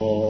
ہوں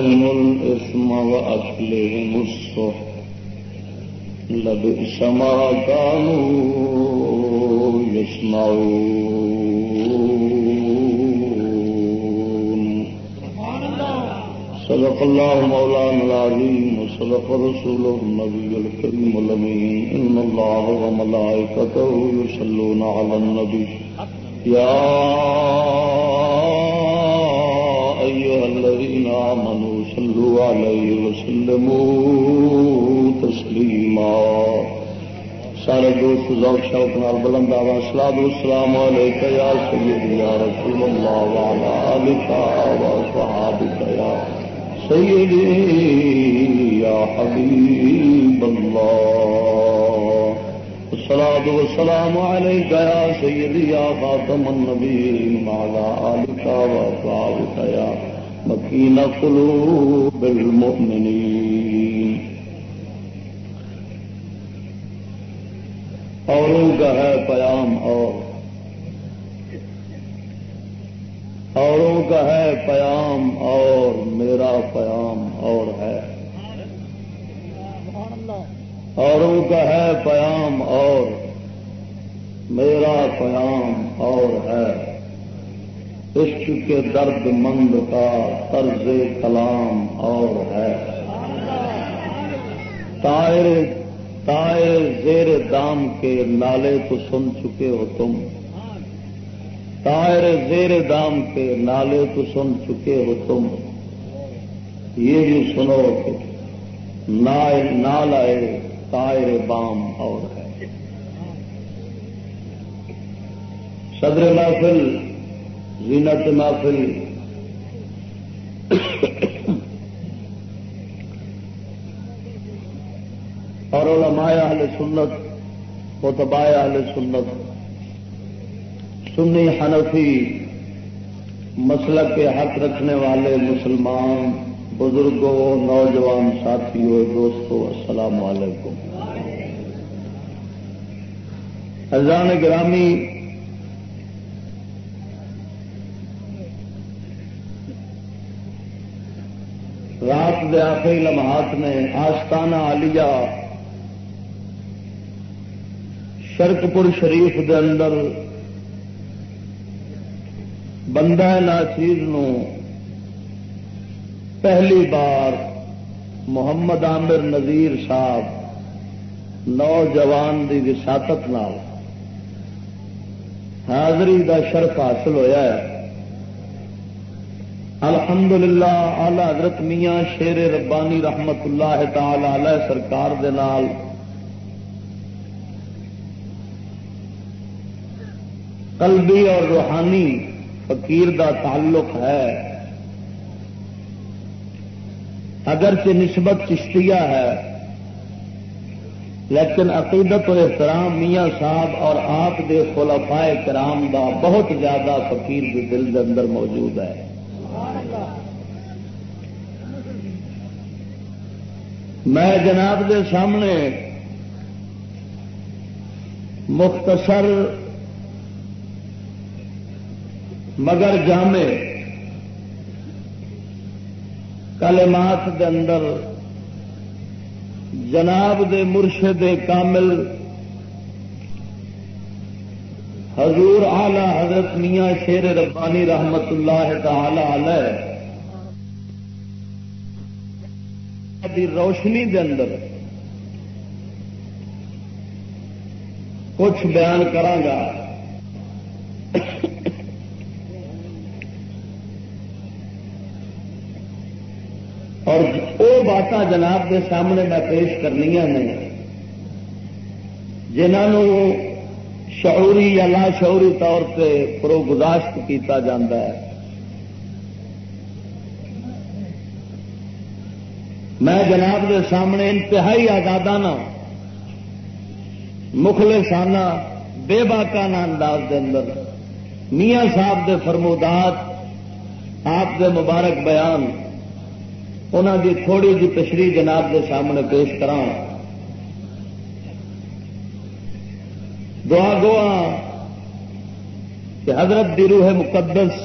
لهم الإثم وأكلهم الصح. لبئس ما كانوا يصنعون. صدق الله مولانا العظيم وصدق رسوله النبي الكريم الأمين. إن الله وملائكته يصلون على النبي. يا صلوا عليه وسلموا تسليما سارے دوست ذوق شوق نال بلند آواز، سلام والسلام علیک یا سیدی، یا رسول اللہ وعلا آلک و صحابک یا سیدی، یا حبیب اللہ۔ الصلاة والسلام عليك يا سيدي يا خاتم النبيين وعلى آلك وأصحابك يا مكين قلوب المؤمنين۔ اوروں کا ہے پیام اور۔ اوروں کا ہے پیام اور۔ میرا پیام اور ہے۔ اوروں کا ہے پیام اور۔ میرا پیام اور ہے۔ عشق کے درد مند کا طرز کلام اور ہے۔ تائر تائر زیر دام کے نالے تو سن چکے ہو تم۔ تائر زیر دام کے نالے تو سن چکے ہو تم۔ یہ بھی سنو کہ نالائے تائر بام اور ہے۔ صدر محفل زینت محفل اور علماء اہل سنت متباع اہل سنت، سنی حنفی مسلک کے حق رکھنے والے مسلمان، بزرگوں، نوجوان ساتھیوں، دوستوں، السلام علیکم۔ اذان گرامی دے آخری لمحات میں آستانہ آلیا شرکپور شریف دے اندر بندہ ناچیز نو پہلی بار محمد عامر نذیر صاحب نوجوان کی وساطت حاضری دا شرف حاصل ہوا ہے۔ الحمد للہ آلہ حضرت میاں شیر ربانی رحمت اللہ تعالی علیہ سرکار دے نال۔ قلبی اور روحانی فقیر دا تعلق ہے۔ اگرچہ نسبت چشتیہ ہے، لیکن عقیدت اور احترام میاں صاحب اور آپ دے خلفائے کرام دا بہت زیادہ فقیر کے دل کے اندر موجود ہے۔ میں جناب دے سامنے مختصر مگر جامع کلمات دے اندر جناب دے مرشد کامل حضور آلہ حضرت میاں شیر ربانی رحمت اللہ تعالی علیہ دی روشنی دے اندر کچھ بیان کرانگا اور وہ بات جناب کے سامنے میں پیش کرنی نے، جنہوں شعوری یا لا شعوری طور پہ پروگزاشت کیتا جاتا ہے۔ میں جناب کے سامنے انتہائی آزادانہ، مخلصانہ بے باکانہ انداز کے اندر میاں صاحب دے فرمودات، آپ دے مبارک بیان انہوں دی تھوڑی جی تشریح جناب کے سامنے پیش کرا دعا گوا کہ حضرت دی روح مقدس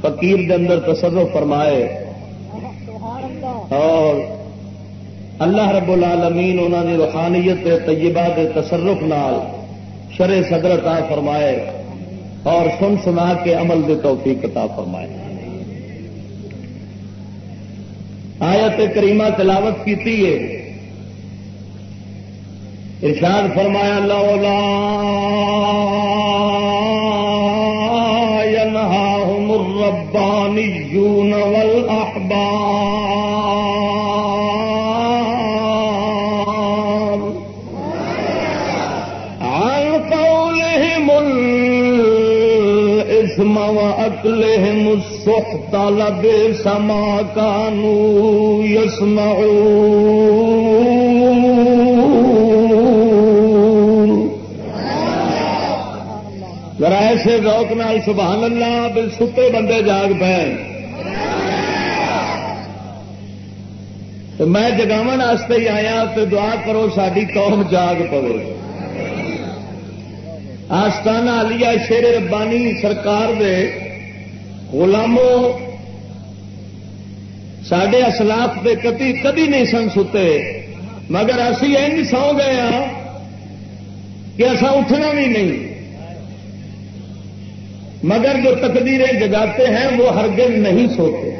فقیر دے اندر تصرف فرمائے۔ اور اللہ رب العالمین انہوں نے روحانیت طیبہ کے تصرف نال شرے صدر عطا فرمائے اور سن سنا کے عمل کے توفیق عطا فرمائے۔ آیت کریمہ تلاوت کی ارشاد فرمایا، لولا ينهاهم الربانيون وأكلهم السر سما کانو یسمع ذرا ایسے روک نال سبحان اللہ بل ستے بندے جاگ پے۔ میں جگاو ہی آیا، تو دعا کرو ساری قوم جاگ پو آستانہ علیہ شیر ربانی سرکار دے غلاموں سڈے اسلاف کے کتی کدی نہیں سن ستے۔ مگر اسی این سو گئے ہاں کہ اصا اٹھنا بھی نہیں۔ مگر جو تقدیریں جگاتے ہیں وہ ہر دن نہیں سوتے۔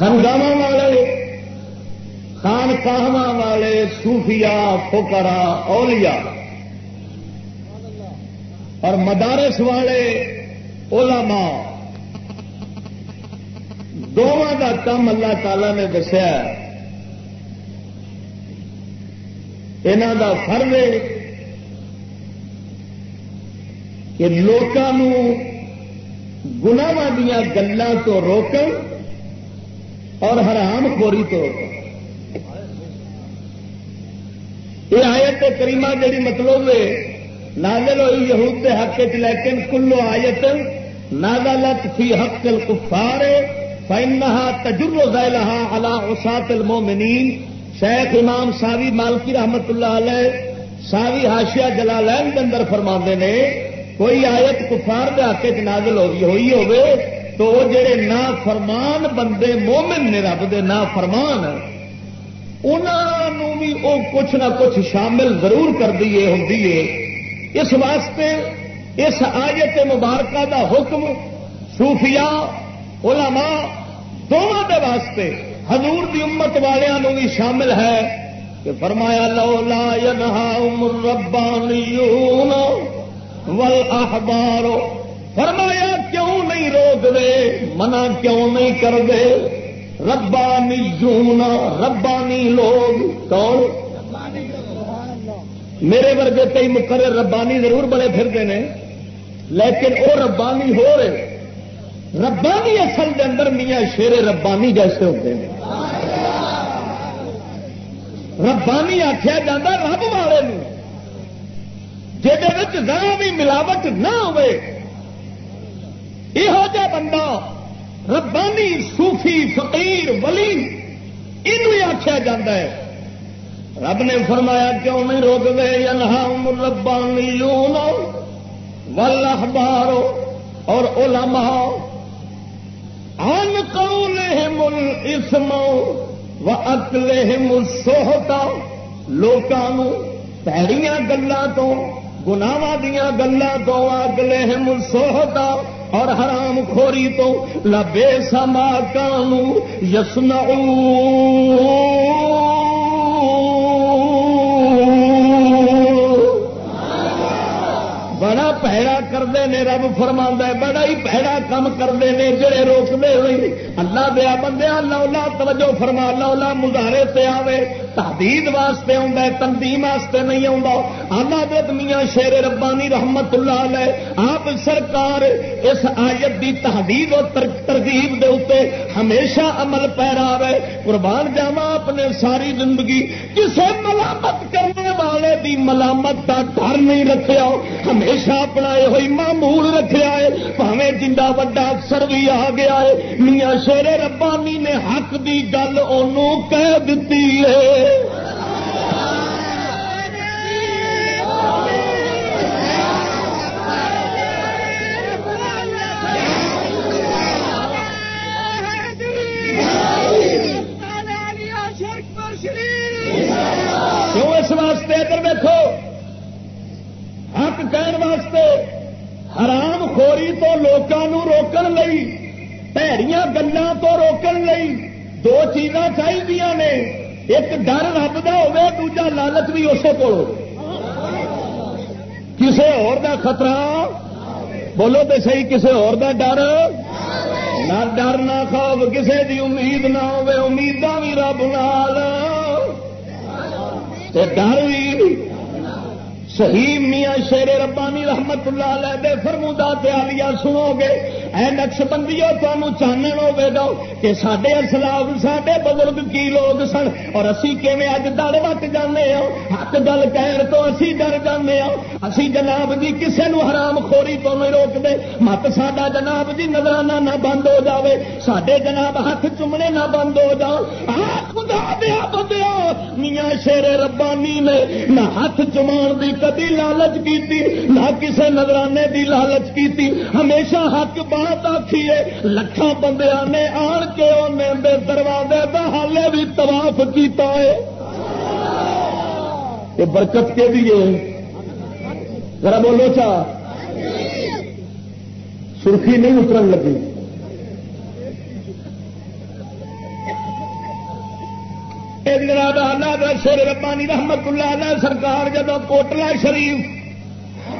ہنگامہ والے خان والے صوفیاء فکرا اولیاء۔ اور مدارس والے علماء۔ دونوں کا کم اللہ تعالی نے دسیا یہاں کا فرض ہے کہ لوگوں گناواں دیا گلوں تو روکن اور حرام خوری تو روکن۔ یہ آیت کریمہ جڑی مطلب ہے، نازل ہوئی یہود کے حق چ لیکن کلو آیت نازلت فی حق الکفار فینہا تجر ذیلہا علی عصات المومنین شیخ امام ساوی مالکی رحمت اللہ علیہ، ساوی ہاشیا جلالین کے اندر فرما نے، کوئی آیت کفار دے حق چ نازل ہوئی ہوئی ہوئے، تو وہ جڑے نا فرمان بندے مومن نے، رب دے نا فرمان انہوں بھی وہ کچھ نہ کچھ شامل ضرور کر دیے ہوں اس واسطے اس آیت مبارکہ دا حکم صوفیاء، علماء دونوں کے واسطے حضور دی امت والوں بھی شامل ہے۔ کہ فرمایا، لو لا الربانیون والاحبار فرمایا، کیوں نہیں روک دے منع کیوں نہیں کر دے ربانی جونا ربانی لوگ، کون؟ میرے ورگے کئی مقرر ربانی ضرور بڑے پھرتے ہیں، لیکن وہ ربانی ہو رہے ربانی اصل کے اندر میاں شیر ربانی جیسے ہوتے ہیں۔ ربانی آخیا جا رب والے ذرا بھی ملاوٹ نہ ہوئے یہو جہ بندہ ربانی صوفی فقیر ولی یہ آخیا جا رب نے فرمایا، کیوں نہیں روک گئے یا ربانی والاحبارو اور علماء۔ ان قولہم الاسم و اکلہم السہتا لوکانو پیڑیاں گلاں تو، گناواں دیاں گلاں تو اکلہم السہتا اور حرام خوری تو لبے سما کانو یسنعون بڑا پیڑا کرتے ہیں رب فرما ہے، بڑا ہی پیڑا کام کرتے ہیں جڑے روکتے ہوئی اللہ دیا بندے لولا توجہ فرما لولا مظاہرے سے آوے۔ تحدید واسطے آتا ہے، تنظیم واسطے نہیں آتا بد میاں شیر ربانی رحمت اللہ علیہ، آپ سرکار اس آیت دی تحدید اور ترغیب دے اتنے ہمیشہ عمل پیرا ہے قربان جاوا اپنے ساری زندگی۔ کسے ملامت کرنے والے دی ملامت کا ڈر نہیں رکھا ہمیشہ اپنا یہ معمول رکھا ہے۔ پاوے جنڈا وڈا افسر بھی آ گیا ہے۔ میاں شیر ربانی نے حق دی گل انہوں کہہ دیتی ہے۔ ادھر دیکھو حق حرام خوری تو لوگوں روکن گلوں تو روکن لئی، دو چیزاں چاہیے نے۔ ایک ڈر رب کا ہوگا دوجا لالچ بھی اسے کو کسی اور دا خطرہ؟ بولو تو صحیح کسی اور دا ڈر؟ نہ ڈر، نہ خوف کسی دی امید نہ ہوے امیداں بھی رب نال۔ ڈر بھی صحیح میاں شیر ربانی رحمت اللہ علیہ دے فرمودا تیالیا سنو گے۔ اے نقش بندی تمہیں چانن ہوے گا کہ سڈے اسلاف سڈے بزرگ کی لوگ سن اور اسی کیویں اج ڈر وٹ جانے ہاں حق گل کہن تو اسی ڈر جانے ہاں اسی جناب جی کسے نو حرام خوری تو نہیں روک دے؟ مت ساڈا جناب جی نظرانہ نہ بند ہو جاوے سڈے جناب ہاتھ چومنے نہ بند ہو جاؤ۔ خدا دیا بندیا میاں شیر ربانی نے نہ ہاتھ چمان دی کدی لالچ کی نہ کسی نظرانے دی لالچ کی ہمیشہ حق بان بات آخی ہے لکھان بندیا نے آن کے انہیں دروازے کا حالے بھی تباف کیتا ہے۔ یہ برکت کے لیے ذرا بولو چا۔ سرخی نہیں اترن لگی۔ شیر ربانی رحمت اللہ علیہ سرکار جدو کوٹلا شریف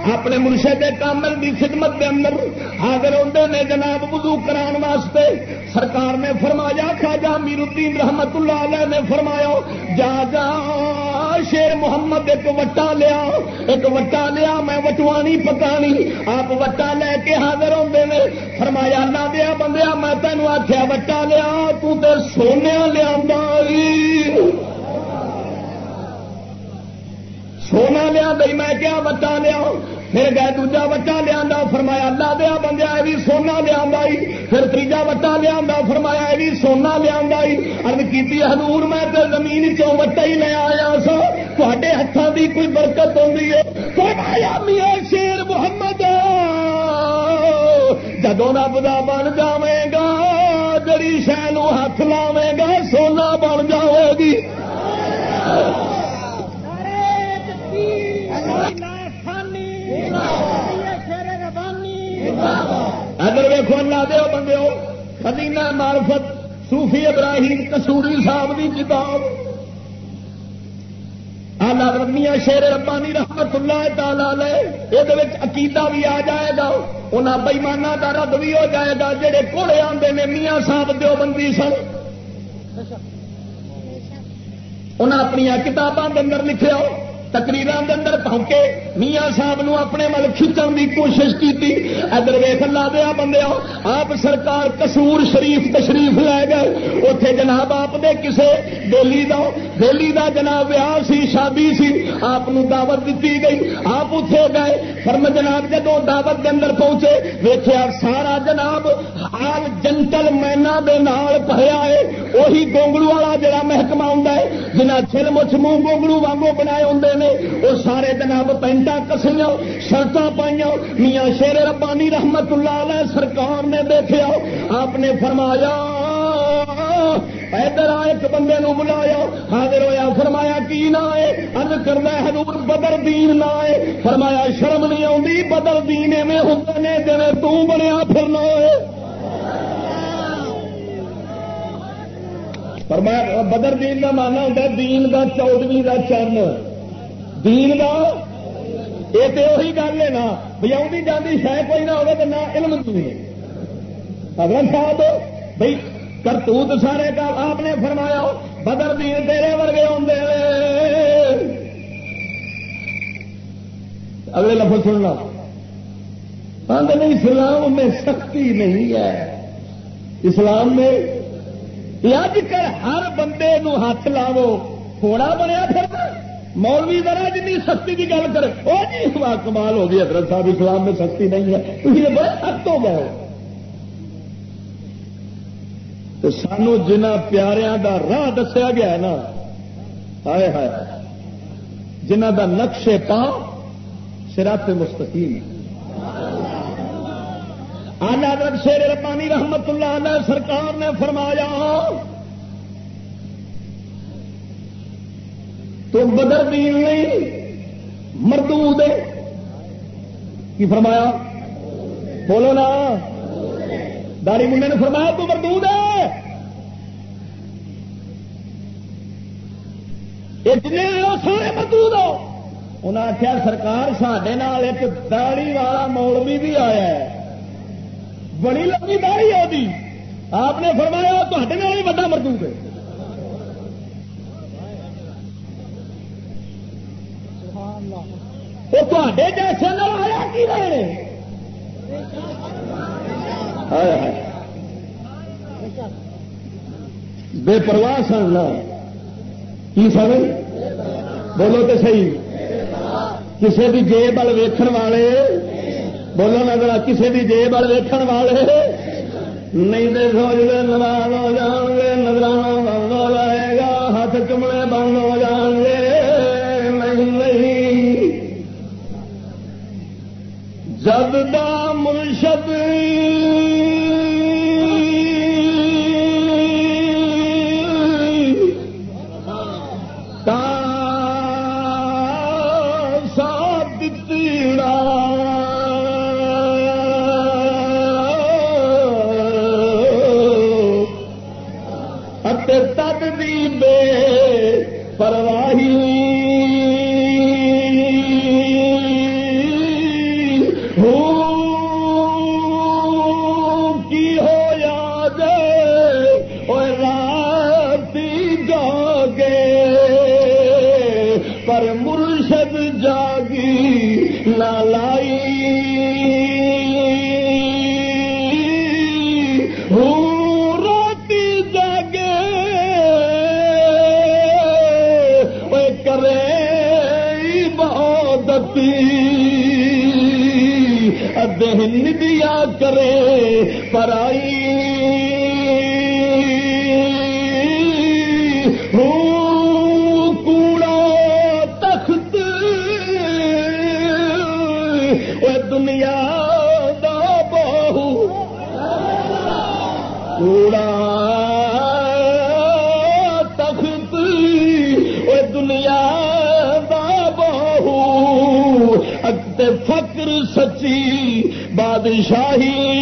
اپنے مرشد کامل کی خدمت کے اندر حاضر ہوتے نے جناب وضو کران واسطے سرکار نے فرمایا، خواجہ میر الدین رحمت اللہ علیہ نے فرمایا، جا جا، شیر محمد ایک وٹا لیا، ایک وٹا لیا، میں وٹوانی پکانی، آپ وٹا لے کے حاضر ہوتے نے۔ فرمایا نہ دیا بندیا، میں تینوں آخیا وٹا لیا، تو تے سونے لیا سونا لیا بھائی میں کیا وٹا لیا؟ پھر گئے دوجا وٹا لیا فرمایا اللہ دیا بندیا یہ بھی سونا لیا پھر تیجا وٹا لیا فرمایا یہ بھی سونا لیا ارد کی حضور، میں تو زمین چو وٹا ہی لے آیا سا تے ہاتھوں کی کوئی برکت ہوتی ہے؟ فرمایا میاں شیر محمد جدو رب کا بن جائے گا، جڑی شہ ہاتھ لاوے گا، سونا بن جائے گی۔ اگر ویخو اللہ دے بندے ہو خدینہ معرفت صوفی ابراہیم کسوری صاحب کی کتاب۔ آلہ رمیاں شیر ربانی رحمت اللہ تعالی یہ عقیدہ بھی آ جائے گا انہیں بئیمانہ کا رد بھی ہو جائے گا جہے کوڑے آتے ہیں میاں صاحب دو بندی سن۔ انہیں اپنی کتابوں کے اندر لکھے تقریر اندر پہنچے میاں صاحب نو اپنے مل کھچن کی کوشش کی ادھر ویخ لا دیا بندے آپ سرکار کسور شریف تشریف لے گئے اتے جناب آپ دے کسے بیلی دا بیلی دا جناب ویاہ سی شادی سی آپ دعوت دیتی گئی آپ اتے گئے فرم جناب جدو دعوت کے اندر پہنچے ویخیا سارا جناب حال جنٹل مینا دے نال پڑیا ہے وہی گونگلو والا جڑا محکمہ ہوں جنہ چل مچھ منہ گونگلو وانگو بنائے ہوں نے، وہ سارے جناب پینٹا کسیاں شرط پائیا میاں شیر ربانی رحمت اللہ علیہ سرکار نے دیکھا آپ نے فرمایا ادھر ایک بندے نو بلایا۔ حاضر ہوا فرمایا، کی نہ ہے ارد کرنا حضور بدر دین نہ ہے فرمایا، شرم نہیں آتی بدر دین ایویں ہوں نے جی تنیا پھرنا ہے۔ فرمایا، بدر دین کا مانا ہوتا دین کا چودویں کا چن دین کا یہ تو وہی گل ہے نا بھی آدھی جاتی شاید کوئی نہ ہوگا تو نہ علم دین اگر صاحب بھائی کرتوت سارے کا آپ نے فرمایا، بدر دین تیرے ورگے آدھے اگلے لفظ سننا آدھے اسلام میں سختی نہیں ہے۔ اسلام میں اج کل ہر بندے نو ہاتھ لاو تھوڑا بنیا پھر مولوی ذرا جن سختی کی گل کرے وہ جی کمال ہو گئی، حضرت صاحب اسلام میں سختی نہیں ہے۔ تھی بڑے سخت ہو گئے تو سانو جنہ پیاروں دا راہ دسیا گیا ہے نا، ہائے ہائے، جنہ دا نقش پا سراط مستقیم۔ آنا حضرت شیر ربانی رحمت اللہ علیہ سرکار نے فرمایا تو بدر دین نہیں مردو دے کی فرمایا؟ بولو نا۔ داری منڈے نے فرمایا تو مردو دے۔ جن سارے مردو دو انہیں آخیا سرکار سڈے ایک داڑی والا مولوی بھی آیا ہے۔ بڑی لمبی داڑی ہے آپ نے فرمایا تے ہی بڑا مردو ہے وہ تے جیسے آیا کی رہے بے پرواہ سن کی سن بولو تو صحیح کسی بھی جیب وال ویکن والے بولو نظر کسی بھی جیب وال ویکن والے نہیں تو سوچ گے ناراض ہو جان گے نظرانہ جد دا پی دہن دیا کرے پرائی سچی بادشاہی۔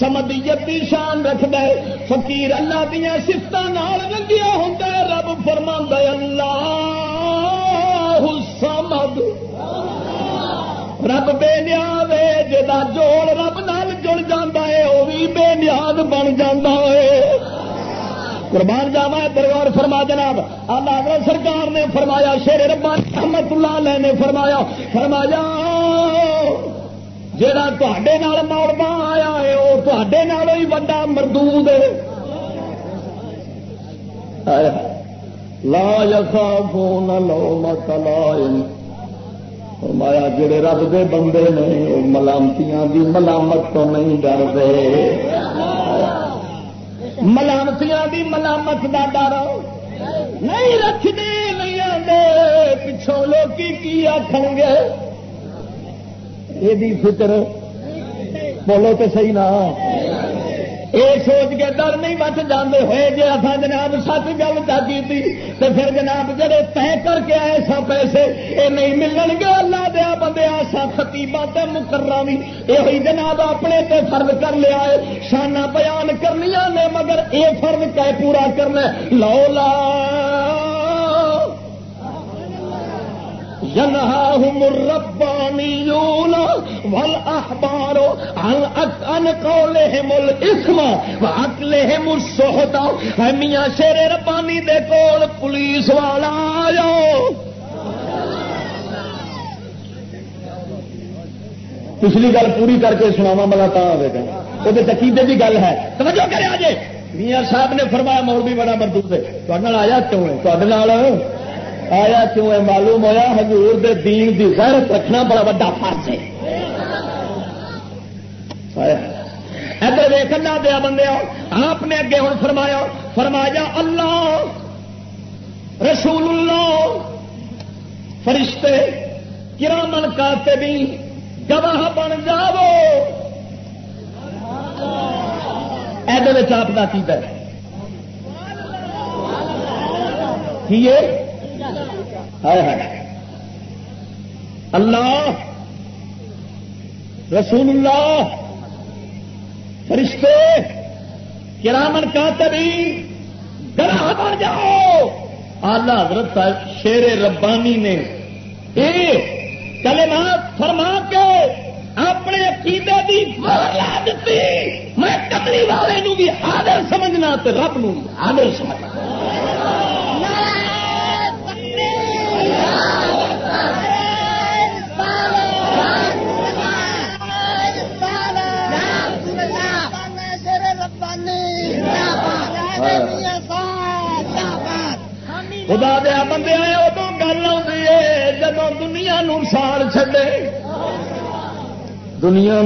کی شان رکھد فقیر اللہ دیا سفت رنگیا ہوں رب فرما اللہ سمد۔ رب بے نیاد جا جوڑ رب نال جڑ جا ہے وہ بھی بے نیاد بن جا ہے۔ قربان جاوا دربار فرما جناب۔ آلہ سرکار نے فرمایا، شیر ربان احمد اللہ علیہ نے فرمایا فرمایا جڑا تے موڑا تے ہی وا مردود لا یسا فون لو مت فرمایا جڑے رب دے بندے نے وہ ملامتیاں دی ملامت تو نہیں ڈرتے ملامتیاں دی ملامت کا ڈر نہیں رکھتے نہیں آتے پچھوں لوگ کی آخر گے یہ فکر بولو تو صحیح نہ یہ سوچ کے ڈر نہیں بچ جانے ہوئے جی اصا جناب سچ گل چاہیے تھی تو پھر جناب جڑے طے کر کے آئے سا پیسے یہ نہیں ملن گے۔ اللہ دیا بندے سا خطیبا مقرر بھی یہ جناب اپنے تے فرض کر لیا ہے شانہ بیان کرنی نے، مگر یہ فرض کہ پورا کرنا لو لا ينهاهم الربانيون والأحبار عن قولهم الإثم وعقلهم السحت. میاں شیر ربانی دے کول پولیس والا آیا. پچھلی گل پوری کر کے سناوا ملا تا آئے گا. وہ عقیدے کی گل ہے. توجہ کرے آجے. میاں صاحب نے فرمایا مولوی بڑا مردود ہے. تو آیا کیوں ہے؟ تو آیا کیوں ہے معلوم ہوا حضور دے دین دی غیرت رکھنا بڑا وا فرض ہے۔ ادھر ویکنا دیا بندے آپ نے اگے ہوں فرمایا فرمایا، اللہ رسول اللہ فرشتے، کرامن کاتے بھی گواہ بن جاو ادھر آپ کا کی ہائے ہائے اللہ رسول اللہ فرشتے کرامن کا تبھی گراہ بن جاؤ۔ آلہ حضرت شیر ربانی نے یہ کلمات فرما کے اپنے عقیدے کی لا دیتی۔ میں کملی والے بھی آدر سمجھنا رب نو آدر سمجھنا۔ خدا دیا بندے ادو گل آئی ہے جب دنیا سال چڈے دنیا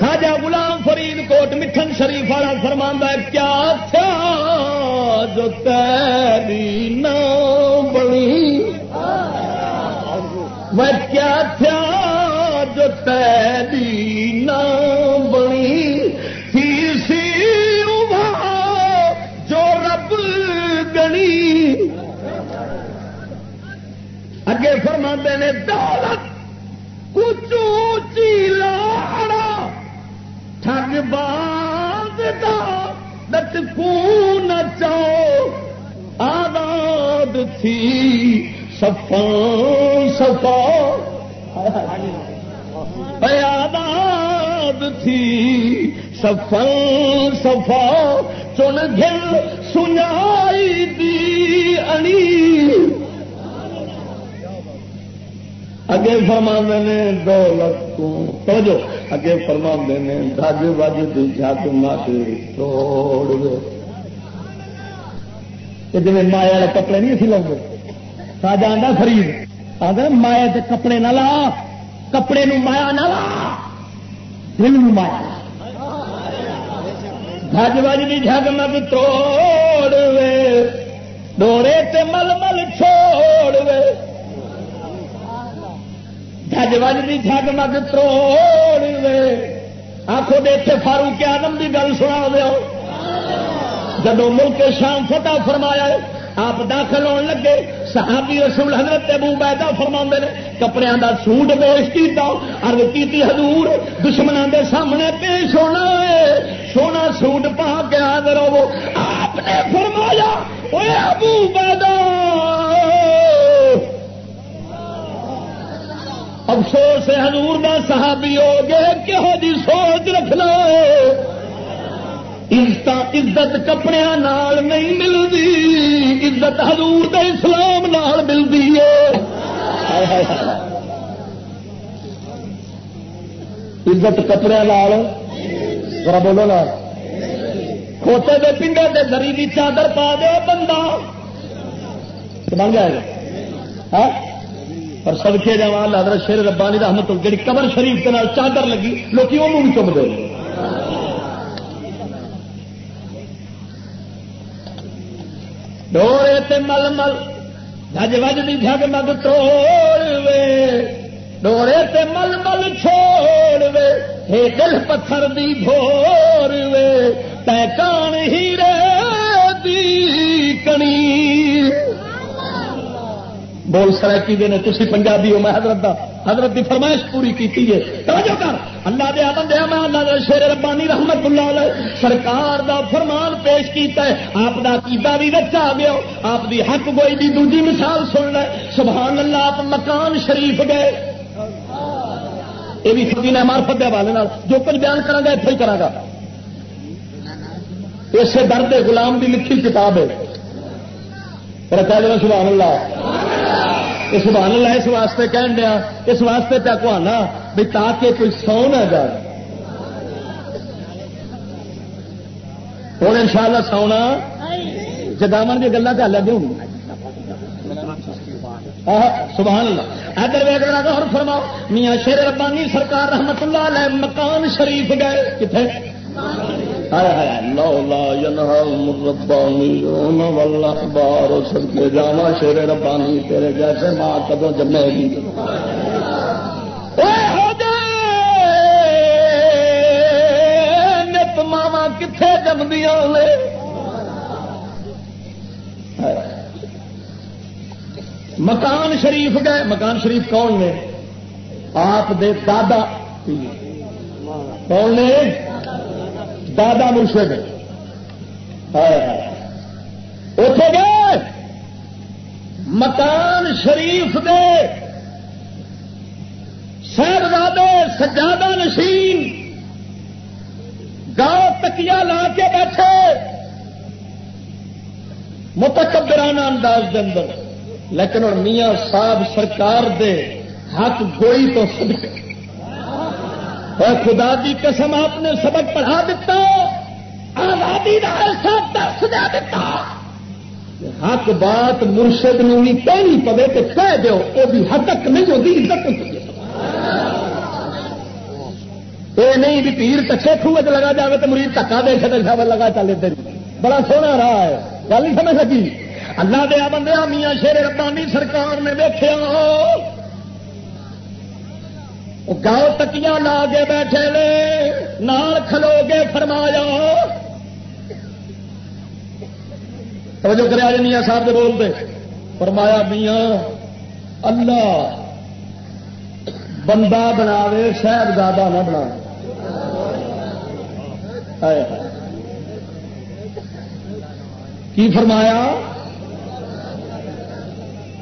خاجا غلام فرید کوٹ مٹھن شریف والا فرما کیا تھا جو تیری نہ بڑی میں کیا تھا جو تیری نہ بڑی اگے فرما نے، دولت کچو لاڑا ٹھگ باز دت کو چاؤ۔ آباد تھی سفا سفا آباد تھی سفا سفا چن گل سنائی دی انی اگے فرما نے دولت توجہ، اگے فرما نے دج وج کی جگ مت توڑ جی مایا والے کپڑے نہیں اسی لاؤ ساجا آدھا خرید آدھا مایا کے کپڑے نہ لا، کپڑے نو مایا نہ لا، دل نو مایا دج وج کی جگ مت توڑ وے، ڈورے تے مل مل چھوڑ وے۔ جج وج کی جگ مگ تروڑ آخو دیکھے فاروق آدم کی گل سنا دو جب ملک شام فتح فرمایا آپ داخل ہونے لگے صحابی رسول حضرت ابو بیدا فرما نے کپڑے کا سوٹ پیش کیا ارد کی حضور دشمنوں کے سامنے پیش ہونا ہے سونا سوٹ پا کے حاضر ہو آپ نے فرمایا اے ابو بیدا افسوس ہے حضور دا صحابی ہو گئے، کہو جی سوچ رکھنا۔ عزت عزت کپڑے نال نہیں ملتی عزت حضور دے اسلام نال ملتی ہے۔ عزت کپڑے ذرا بولو نا۔ کھوتے کے پنڈے کے غریبی چادر پا دے، بندہ۔ بن جائے گا۔ ہاں؟ ہاں؟ پر سدکے جا حضرت شیر ربانی رحمت جی قبر شریف کے نال چادر لگی لوگ وہ بھی چم دے ڈورے تے مل مل جج وج دی جگ مگ توڑ وے۔ ڈورے تے مل مل چھوڑ وے ہے دل پتھر دی بھور وے۔ تے کان ہی دی کنی۔ بول سرکی دے تھی پنجابی ہو، میں حضرت دا حضرت دی فرمائش پوری کی توجہ کر۔ اللہ دے دیا بندے میں اللہ دے شیر ربانی رحمت اللہ علیہ سرکار دا فرمان پیش کیتا ہے۔ آپ دا کیتا بھی بچا آ گیا۔ آپ دی حق گوئی دی دوجی مثال سن لے سبحان اللہ، آپ مکان شریف گئے۔ یہ بھی سبھی مارفت دے والے جو کچھ بیان کرا گا اتنے ہی کرا گا۔ اسے درد غلام دی لکھی کتاب ہے۔ رکھا جا سبحان اللہ۔ یہ سبحان اللہ اس واسطے کہن دیا، اس واسطے پیا کو بھی تاکہ کوئی سو نہ جائے۔ اور ان شاء اللہ سونا جگاو کی گلا کر لگے ہوں سبحان اللہ۔ ادھر ویگ اور فرماؤ، میاں شیر ربانی سرکار رحمت اللہ علیہ مکان شریف گئے کتنے بار سب کے جاوا شیر ربانی، تیرے جیسے ماں کدو جمے گی۔ نت ماوا کتنے جمدیا نے؟ مکان شریف گئے۔ مکان شریف کون نے؟ آپ دے دادا۔ کون نے؟ دادا مرشد۔ اتے گئے مکان شریف دے۔ صاحبزادے سجادہ نشین۔ گاؤں تکیا لا کے بیٹھے۔ متکبرانہ انداز کے اندر۔ لیکن ہوں میاں صاحب سرکار دے حق گوئی تو سب اور خدا دی قسم، آپ نے سبق پڑھا دیتا آزادی کا ایسا درس دے دیتا حق بات مرشد نے بھی کہنی پوے تو کہہ دو وہ بھی حق نہیں ہوتی عزت یہ نہیں۔ بھی پیر کچے خوہ لگا جائے تو مرید تکا دے سکے لگا چلے بڑا سونا رہا ہے۔ گل نہیں سمجھ سکی اللہ دیا بندے میاں شیر ربانی سرکار نے دیکھا گاؤں تکیاں لا کے بیٹھے لے نال کھلو گے فرمایا توجہ کرے آج میاں صاحب بولتے فرمایا میاں اللہ بندہ بناوے شاید زیادہ نہ بنا کی فرمایا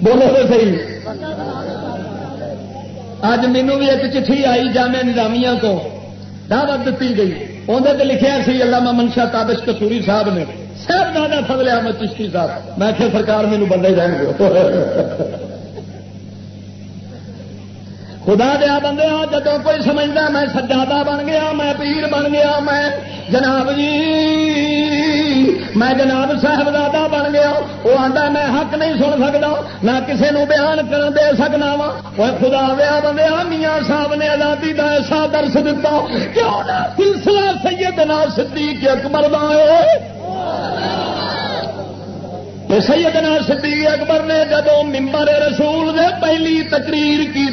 بولو تو صحیح اج مینو بھی ایک چٹھی آئی جامع نظامیہ کو، دعوت دیتی گئی۔ اندر لکھا سی، علامہ منشا تابش کسوری صاحب نے۔ صاحب دادا فضل احمد چشتی صاحب۔ میں کہ سرکار مینو بندے رہن گے خدا دیا بندے جب کوئی سمجھتا میں سجادہ بن گیا، میں پیر بن گیا، میں جناب جی میں جناب صاحبزادہ بن گیا، وہ آتا میں حق نہیں سن سکتا نہ کسی نو بیان کر دے سکنا وا۔ وہ خدا دیا بندے میاں صاحب نے آزادی کا ایسا درس دتا، کیوں نہ سلسلہ سیدنا صدیق اکبر دا سیدنا صدیق اکبر نے جب ممبر رسول نے پہلی تقریر کی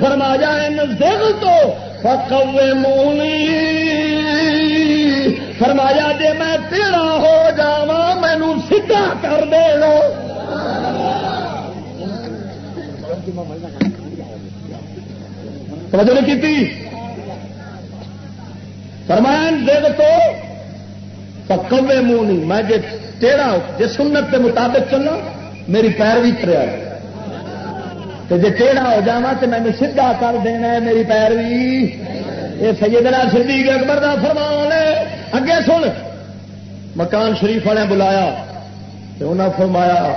فرمایا دل تو پکوے مونی فرمایا جی میں تیرا ہو جا مینو سیدھا کر دے لو توجہ کی فرمایا دل تو کبے منہ نہیں، میں جی ٹیڑا جی سنت کے مطابق چلنا میری پیر بھی تریا جی ٹیڑا ہو جا تو میں سیدھا کر دینا ہے میری پیر بھی یہ سیدنا صدیق اکبر کا فرمان ہے۔ اگے سن۔ مکان شریف والے بلایا انہیں فرمایا،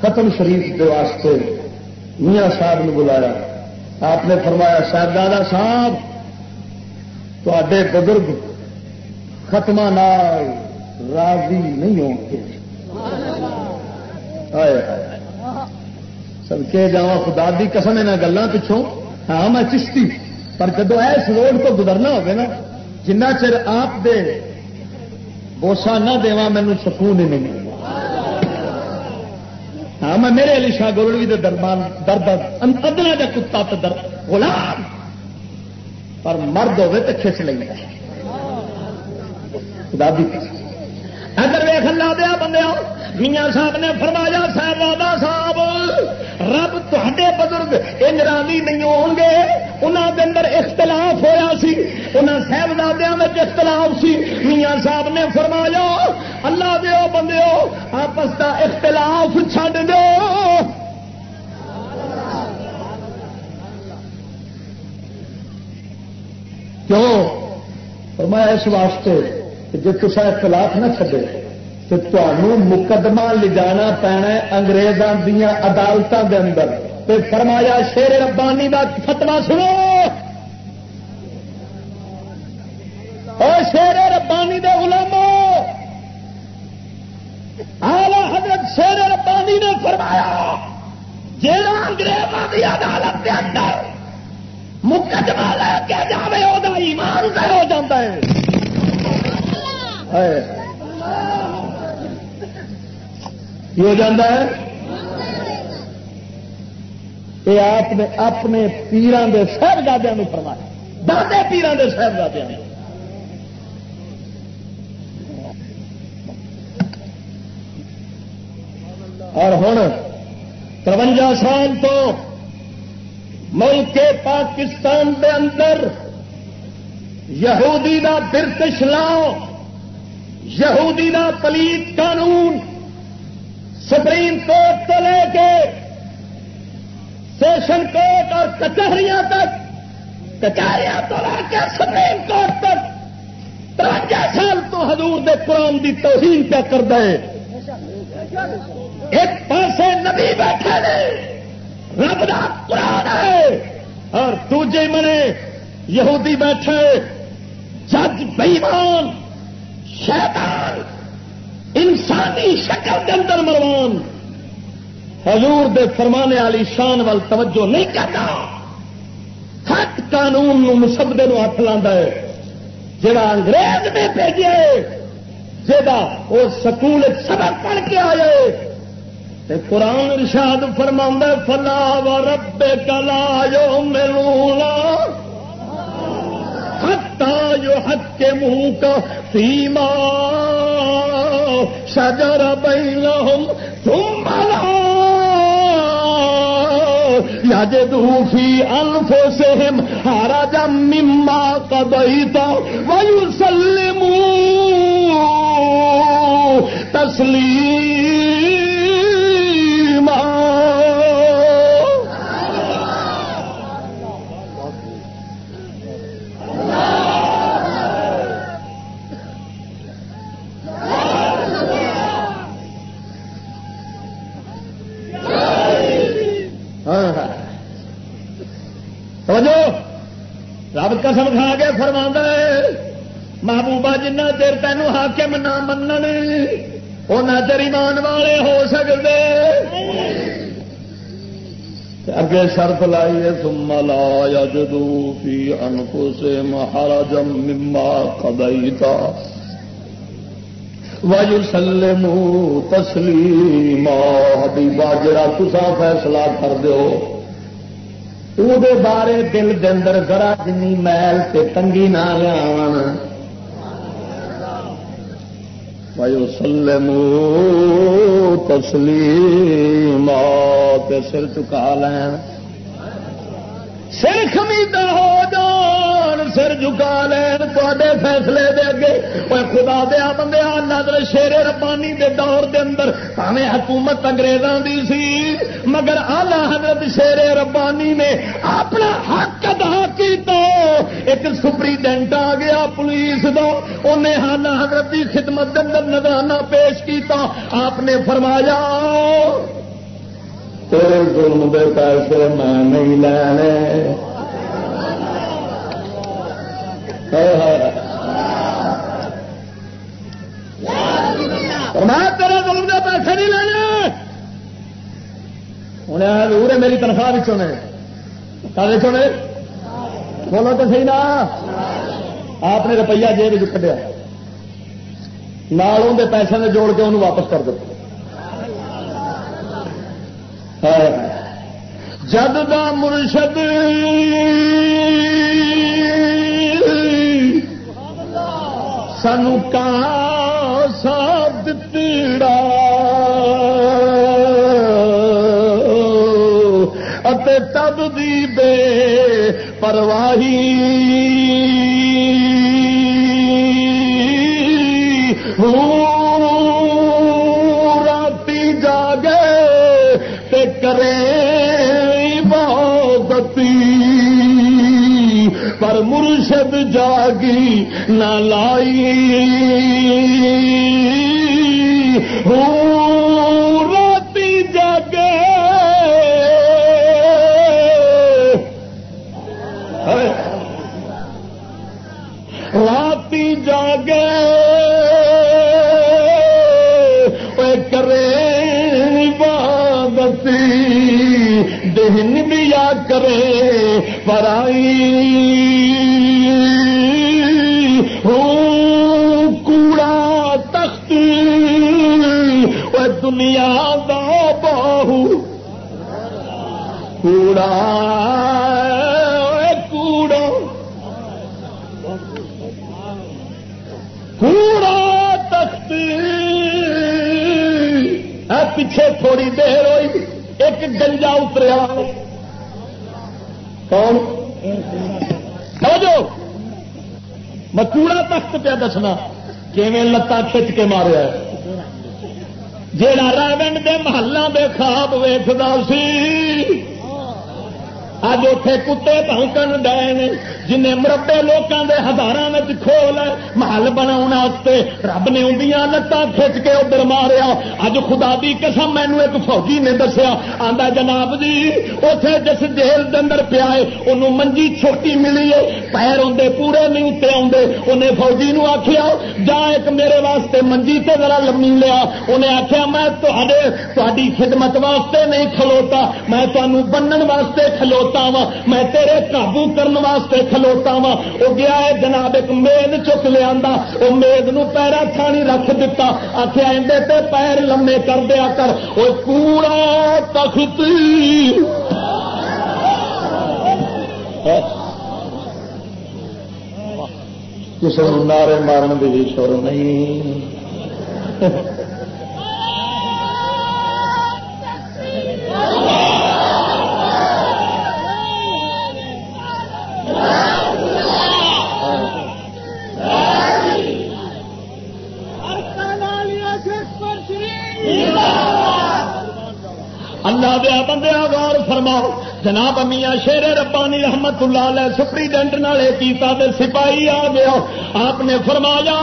ختم شریف کے واسطے میاں صاحب نے بلایا۔ آپ نے فرمایا، صاحبزادہ صاحب تے بزرگ ختم راضی نہیں ہو سب کے جا خدا دی قسم یہاں گلوں پچھوں۔ ہاں میں چشتی، پر جدو ایس روڈ تو گزرنا ہوگا نا، جنہ چر آپ دے بوسا نہ دوا مینو سکون ہی نہیں ہاں میں میرے علی شاہ گولوی کے دربان درد ادنا جا کتا تو در غلام! پر مرد ہوے تو کھچ لیں خدا دی ادھر ویخ لا دیا بندے میاں صاحب نے فرمایا صاحب صاحب، رب تے بزرگ ان راضی نہیں ہو گے انہوں کے اندر اختلاف ہوا سی۔ انہوں صاحبزادیا میں اختلاف سی۔ میاں صاحب نے فرمایا، اللہ دیو بندے آپس کا اختلاف چھڈ دو۔ کیوں؟ فرمایا، اس واسطے جی تصا اختلاف نہ چڈے تو تمہوں مقدمہ لجانا پینا انگریزوں دیا عدالتوں کے اندر۔ تو فرمایا، شیر ربانی کا فتوا سنو۔ اور شیر ربانی دے علماء آلہ حضرت شیر ربانی نے فرمایا جہاں انگریزوں کی عدالت کے اندر مقدمہ لے کے جائے وہ ایمان ہو جاتا ہے۔ ہو جاتا ہے۔ یہ آپ نے اپنے پیران کے صاحبزادوں فرمایا۔ دادے پیران کے صاحبزادوں نے اور ہوں ترونجا سال تو ملک پاکستان کے اندر یہودی کا برتش لاؤ۔ یہودی کا پلیت قانون سپریم کورٹ تو لے کے سیشن کورٹ اور کچہریاں تک، کچہریاں تو لے کے سپریم کورٹ تک۔ ترجا سال تو حضور دے قرآن دی توہین پہ کر دے۔ ایک پاسے نبی بیٹھے نے، رب دا قرآن ہے۔ اور دوجے منے یہودی بیٹھے، جج بےمان شیطان، انسانی شکل کے اندر مروان۔ حضور دے فرمانے والی شان وال توجہ نہیں کرتا۔ خط قانون مسبدے نو ہاتھ لا جڑا انگریز نے بھیجے جا وہ سکول سبق پڑھ کے آئے قرآن ارشاد فرما فلا و رب کلا جو میرونا ہتا جو حق کے منہ کا سیما شجر بینہم ثم لا یجدو فی انفسہم حرجا مما قضیتا ویسلمو تسلیم رب قسم کھا کے فرما محبوبہ جنہ چر تینوں حاکم نہ من چر ایمان والے ہو سکتے اگے شرط لائیے تم لا جدو فی انکو سے مہاراجم مما قدیتا وجو سلم تسلیم حبیبا جرا تسا فیصلہ کر دے بارے دل دندر ذرا جن میل سے تنگی نہ لیا وایو سلمو تسلیم سر چکا لین سر خمیدہ ہو جان سر جھکا لین تے فیصلے دے اگے خدا دیا بندیا نظر شیر ربانی دے دور دے اندر پاوے حکومت انگریزاں دی سی مگر آلہ حضرت شیر ربانی نے اپنا حق ادا کیتا ایک سپریڈینٹ آ گیا پولیس کا انہیں ہانا حضرت کی خدمت اندر نظرانہ پیش کیتا آپ نے فرمایا تیرے ظلم دے پیسے میں نہیں لینے۔ میں تیرے ظلم دے پیسے نہیں لینے۔ انہیں میری تنخواہ بھی چنے چنے بولو تو صحیح نا۔ آپ نے روپیہ جیب کٹیا نال اندر پیسے نے جوڑ کے انہوں واپس کر دیا جد دا مرشد سانو کا ساتھ تیڑا تب دی بے پرواہی راتی مرشد جاگی نہ لائی۔ راتی جاگے راتی جاگے کرے بادتی دہن بیا کرے پرائی کوڑا تخت دنیا دا بہو کوڑا کوڑا۔ کوڑا تخت پیچھے تھوڑی دیر ہوئی۔ ایک گنجا اتریا کون؟ میں کوڑا تخت پہ دسنا کیون لتان کھچ کے ماریا جا راون دے محلہ دے خواب ویختا سی اج اتے کتے پہنکن ڈے جن مربے لوگوں کے ہزار کھول محل بنا رب نے اندیاں لتان کھچ کے ادھر ماریا۔ اج خدا دی قسم مینو ایک فوجی نے دسیا آدھا جناب جی اتے جس جیل کے اندر پیا ہے، انہوں منجی چھوٹی ملی ہے، پیر آدھے پورے نہیں اتنے آدھے انہیں فوجی نو آخیا جا ایک میرے واسطے منجی تے ذرا لمی لیا۔ انہیں آخیا میں تاری خدمت واسطے نہیں کھلوتا، میں تمہوں بنن واسطے کھلوتا وا میں تیرے قابو کرنے واسطے کھلوتا وا وہ گیا ہے جناب ایک میز چک لیا وہ میز نو پیرا تھانی رکھ دتا۔ آخیا اندے تے پیر لمے کر دیا کر۔ وہ کوڑا تخت۔ کسی نعرے مارن کی شور نہیں۔ اللہ دیا بندے غور فرماؤ۔ جناب میاں شیر ربانی رحمت اللہ علیہ سپریڈنٹ نالے کیتا تے سپاہی آ گیا۔ آپ نے فرمایا،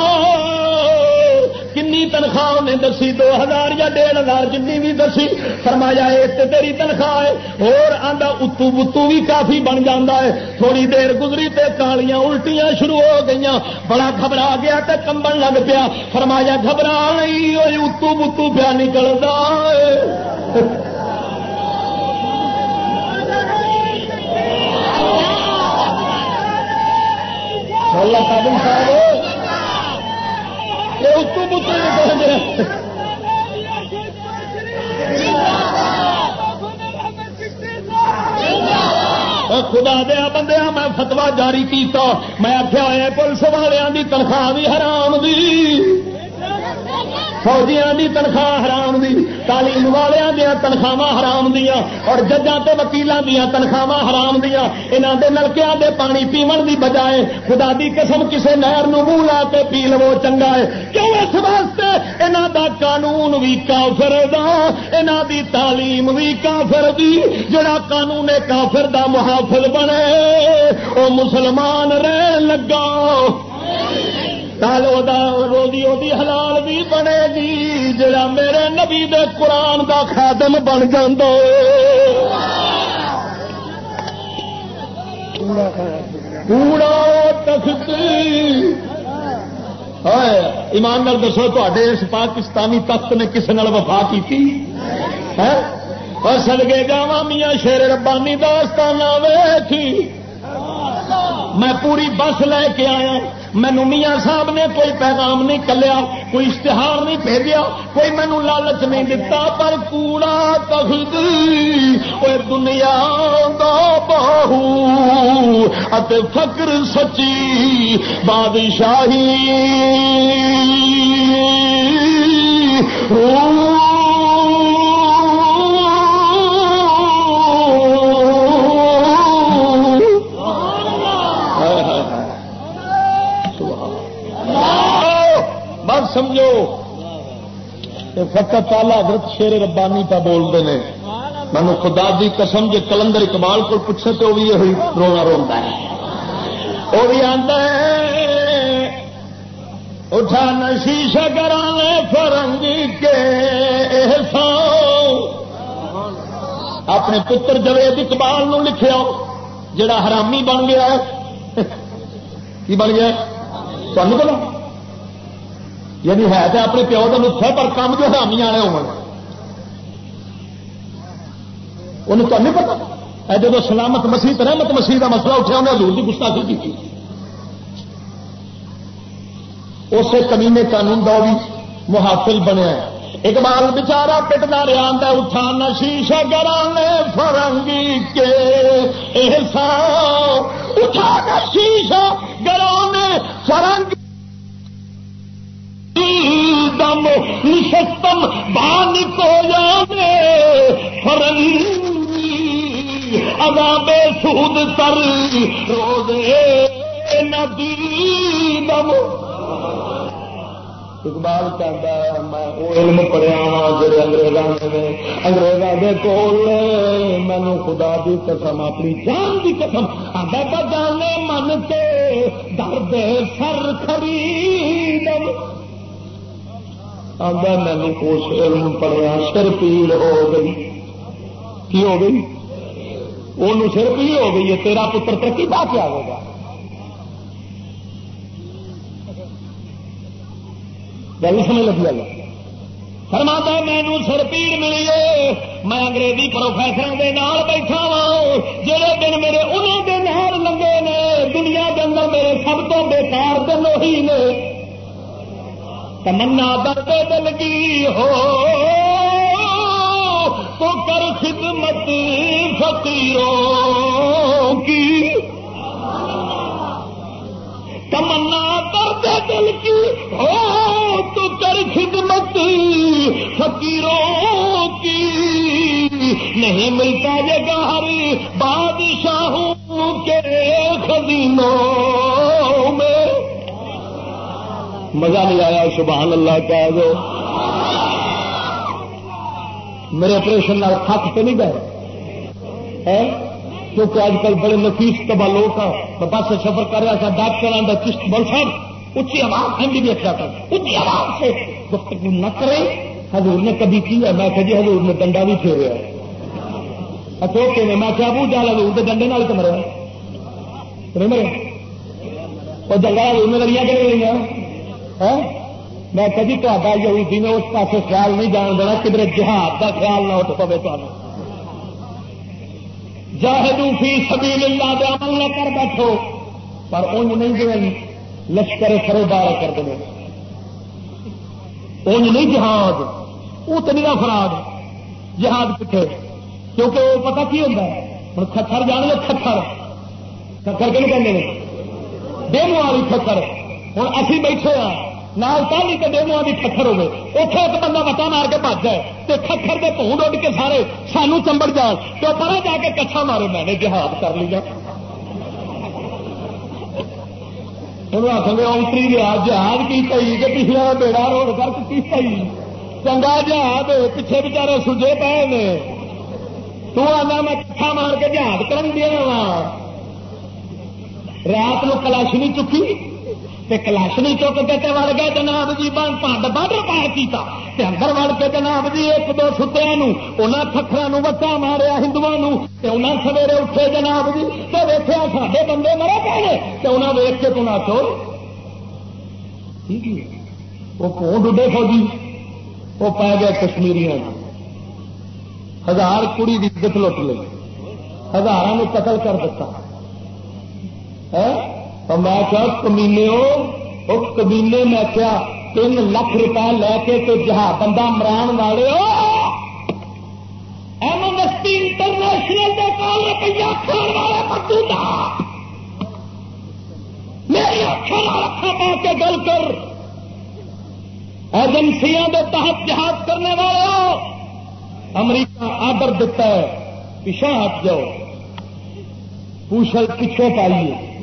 کنی تنخواہ نے دسی؟ دو ہزار یا ڈیڑھ ہزار جن بھی دسی؟ فرمایا، ایک تیری تنخواہ ہے۔ اور آدھا اتو بتو بھی کافی بن جانا ہے۔ تھوڑی دیر گزری تے کالیاں الٹیاں شروع ہو گئی بڑا گھبرا گیا تے کمبن لگ پیا۔ فرمایا، گھبرا نہیں اتو بتو پیا نکلتا اللہ صاحب خدا دیا بندیا میں فتوا جاری کیتا۔ میں آخیا ہوا پولیس والوں کی تنخواہ بھی حرام دی۔ فوجیاں دی تنخواہ حرام دی، تعلیم والوں دیا تنخواہ حرام دیا اور ججاں تے وکیلاں دیا تنخواہ حرام دیا انہاں دے نلکیاں دے پانی پیون دی بجائے خدا دی قسم کسے نہر نو منہ لا کے پی لو چنگا ہے۔ کیوں اس واسطے؟ انہاں دا قانون بھی کافر دا، انہاں دی تعلیم بھی کافر دی، جڑا قانون کافر دا محافظ بنے، او مسلمان رہ لگا۔ روزی وہ حلال بھی بنے گی، جڑا میرے نبی دے قرآن دا خادم بن جاندو کوڑا تخت ایمان نال دسو تے اس پاکستانی تخت نے کسی نال وفا کی سدگے جا میاں شیر ربانی داستانہ ویکھی۔ میں پوری بس لے کے آیا۔ مینو میاں صاحب نے کوئی پیغام نہیں کلیا، کوئی اشتہار نہیں بھیجا کوئی مینو لالچ نہیں دتا، پر کوڑا تخت دنیا دا باہو۔ فکر سچی بادشاہی۔ سمجھو۔ فقط تالا حضرت شیر ربانی پہ بولتے ہیں۔ مینو خدا دی قسم جی کلندر اقبال کو پوچھے تو بھی یہ رونا روتا ہے۔ وہ بھی آتا ہے اٹھا نشیش کرانے فرنگ کے احسان۔ اپنے پتر جوید اقبال نو لکھیا جڑا حرامی بن گیا کی بن گیا تمہیں بولو یعنی ہے تو اپنے پیو کا نسخہ پر کام جو حامی والے تو نہیں پتا۔ جب سلامت مسیح رحمت مسیح کا مسئلہ اٹھا انہیں حضور کی گستاخی کی اسے کمینے قانون کا بھی محافل بنیا اقبال بچارا پٹنا رہا اٹھا نشیش گرانے فرنگی کے احسان۔ اٹھا نشیش گرانے فرنگ دم نشستم بان کو جانے، فرنگی عذاب سود تر روزے ندی دم۔ اقبال کہتا ہے، میں وہ علم پڑھیا ہاں جڑے انگریزوں نے انگریزوں کے کول مینو خدا کی قسم، اپنی جان کی قسم۔ آدھا بجانے من کے درد سر خرید آدھا مینو اس علم پڑھیا، سر پیڑ ہو گئی۔ کی ہو گئی؟ وہ سر پیڑ ہو گئی ہے، تیرا پتر ترقی پا کے آئے گا۔ گل سمجھ لگی گل؟ فرما مینو سر پیڑ ملی ہے، میں انگریزی پروفیسر کے نال بیٹھا وا جہے دن میرے انہوں کے نال لگے نے، دنیا کے اندر میرے سب تو بےکار دن وہی نے۔ تمنا درد دل کی ہو۔ تو کر خدمت فقیروں کی۔ تمنا درد دل کی ہو۔ تو کر خدمت فقیروں کی۔ نہیں ملتا یہ گھر بادشاہوں کے خزینوں۔ مزہ نہیں آیا، سبحان اللہ کہہ دو۔ میرے آپریشن تھک تو نہیں گئے۔ کیونکہ اج کل بڑے نفیس تبا لوگ ہیں۔ بس سے سفر کر رہا تھا، ڈاکٹر کا چشت بل صاحب اچھی آواز ہم بھی دیکھ رہا تھا۔ اچھی آواز سے۔ گفتگو نہ کرے حضور نے کبھی کیا میں کہ جی حضور نے ڈنڈا بھی پھیرا اچھا اوکے میں کیا بو جا حضور کے ڈنڈے نال تو مریا نہیں مرے۔ وہ ڈنڈا حضور نے لڑیاں کہ نہیں ہاں؟ میں کبھی تا یہودی نے اس پاس خیال نہیں جان دینا کدھر جہاد کا خیال نہ اٹھ پے تو جاہدو فی سبھی اللہ دے عمل نہ کر بیٹھو، پر اونج نہیں دیں لشکر خریدار کر دیں اونج نہیں جہاد وہ تو نہیں فراد جہاد پیچھے کیونکہ وہ پتا کی ہوتا ہے؟ ہوں کچھر جان گے کچھر کچھر کہ بے مواری کچھر ہوں اسی بیٹھے ہاں نہ ٹالی کے دونوں کی ٹکر ہوگی اتنے ایک بندہ وٹا مار کے بچ جائے تو کھکھر کے پونڈ اڈ کے سارے سانو چمبڑ جان تو پر جا کے کچھا مارے میں نے جہاد کر لیا آخر اونتری گیا جہاز کی پی کہ پچھلا بیڑا روڈ کر کی پی چنگا جہاز پیچھے بچارے سجے پے نے تو آنا میں کٹھا مار کے جہاز کر دیا وا رات کو کلاش نہیں چکی کلاش نہیں چک کے وڑ گئے جناب جی بند بارڈر پار کیا اندر وڑ کے جناب جی ایک دو ستیا انہیں تھکر وٹا ماریا ہندو انہیں سویرے اٹھے جناب جی تو ویخیا سارے بندے مرے پے تو انہیں ویچ کے تنا چو وہ کون ڈے فوجی، وہ پی گیا کشمیری ہزار کڑی کی عزت لٹ لی ہزار قتل کر دیتا ہاں؟ اور میں کیا کمینے ہو؟ اس کمینے میں کیا تین لاکھ روپئے لے کے تو جہاں بندہ مران والے ہو؟ ایمنسٹی انٹرنیشنل کے کال روپیہ کھان والے مردوں میری اکھان اکھا پا کے گل کر۔ ایجنسیاں کے تحت جہاز کرنے والے ہو۔ امریکہ آڈر دیتا ہے پیچھا ہٹ جاؤ۔ پوچھل پچھوں پائیے۔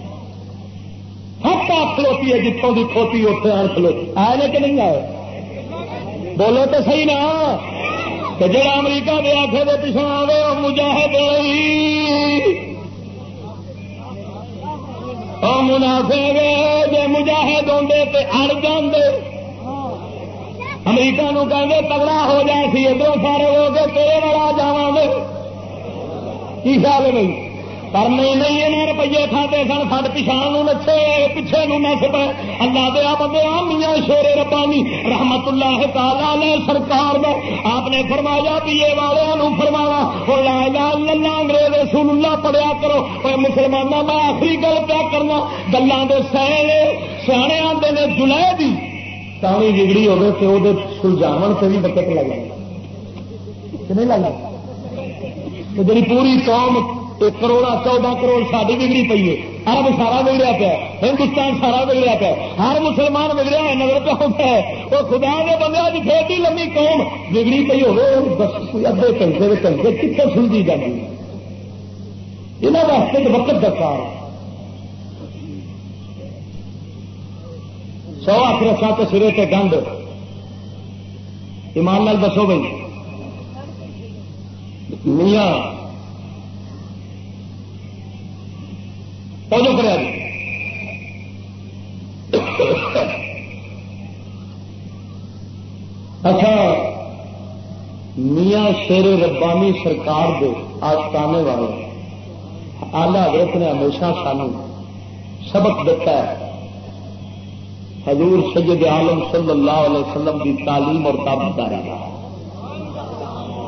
ہر آپ کھلوتی ہے جتوں کی کھوتی اتنے آن کھلوتی۔ آئے کہ نہیں آئے؟ بولو تو صحیح نا۔ کہ جڑا امریکہ دے آخے دے پچھوں آئے وہ مجاہد منافع جی مجاہد آدھے تو اڑ جاندے۔ امریکہ نو کہ تگڑا ہو جائے سی، ادھر سارے ہو کے تیرے والا جا کی خیال نہیں پر نہیں نہیں یہ روپیے کھاتے سن سٹ پچھان نچے پیچھے نس پے اللہ دیا بندے میاں شیر ربانی رحمت اللہ تعالی سرکار دا آپ نے فرمایا پیے والوں فرمایا وہ لا لا اللہ انگریز رسول اللہ پڑھیا کرو اور مسلمانوں میں آخری گل کیا کرنا گلوں کے سہے سیانے آتے نے جلائے دی تانی بگڑی ہوگی تو وہ سلجھاو سے بھی بچت لگ جائے نہیں لگ جی پوری قوم ایک کروڑ چودہ کروڑ ساری بگڑی پی ہے۔ ارب سارا بگڑیا پیا ہندوستان سارا بگڑیا پیا ہر مسلمان بگڑیا ہے، نظر پہ ہوتا ہے۔ وہ خدا نے بندے کی پھر لمبی قوم بگڑی پی ہوگی ادھے گھنٹے کے گھنٹے کتنے سلجھی جاتی یہاں واسطے وقت درکار سو آخ رکھا تو سرے تے گند۔ ایمان لال دسو بھائی۔ میاں کرا جی اچھا میاں شیر ربانی سرکار دے آستانے والے، آلہ حضرت نے ہمیشہ سانو سبق دیتا ہے۔ حضور سید عالم صلی اللہ علیہ وسلم کی تعلیم اور تابت داری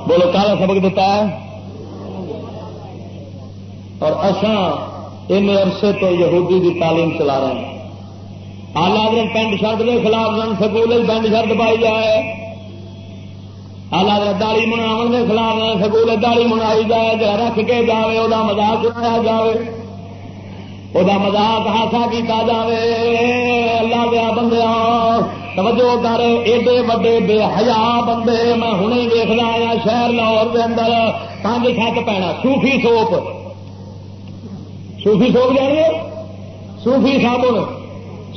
بولو، کالا سبق دیتا ہے؟ اور اساں ان عرصے تو یہودی کی تعلیم چلا رہے ہیں۔ آلہ حضرت پینٹ شرٹ کے خلاف سن سکول پینٹ شرٹ پائی جائے آلہ حضرت داڑی مناو کے خلاف سکول داڑی منائی جائے جا رکھ کے جائے وہ مزاق اڑایا جائے وہ مزاق ہاسا کیا جائے اللہ دیا بندے توجہ کر، ایڈے وڈے بے حیا بندے میں ہوں دیکھنا آیا شہر لاہور کے اندر۔ پانچ سات پینا سوفی سوپ سوفی سوک جانے سوفی صابن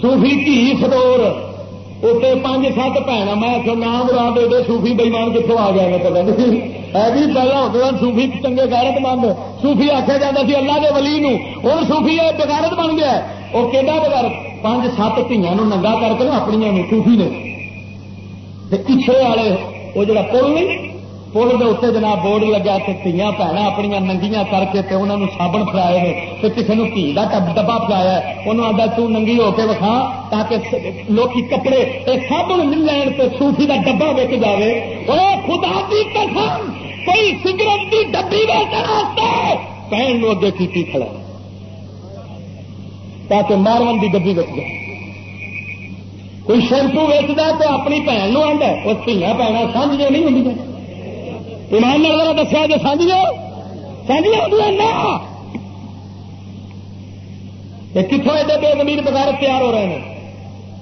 سوفی کی سدور اتنے پانچ سات بھن میں نام برا دے دے سوفی بےمان کتوں آ گیا پتا نہیں ہے بھی پہلے ہوتے سوفی چنگے گارت بند سوفی آخیا جاتا سی اللہ کے ولی ہوں سوفی بغیرت بن گیا وہ کہڑا بغیرت پانچ سات دیا ننگا کر کے اپنی سوفی نے پچھے والے وہ جڑا پل نہیں پل کے اتنے جناب بورڈ لگا تو تیاں بھن اپنی ننگیاں کر کے انہوں نے سابن فرائے نے تو کسی نے کی کا ڈبا فرایا انہوں آتا تنگی ہو کے وکھا تاکہ لوگ کپڑے سابن مل لین تو سوفی کا ڈبا وک جائے وہ خدا کی قسم کوئی سگرٹ کی ڈبی پہن لو اگے کی کھڑا تاکہ مارون کی ڈبی وک جائے کوئی شیمپو ویچتا تو اپنی بھن آدھا اس دیا پینا سمجھ نہیں ہوں ایمان والا دسیا جی، جو سانجیو سانجیو کتوں ایڈے بے زمین بغیر تیار ہو رہے ہیں؟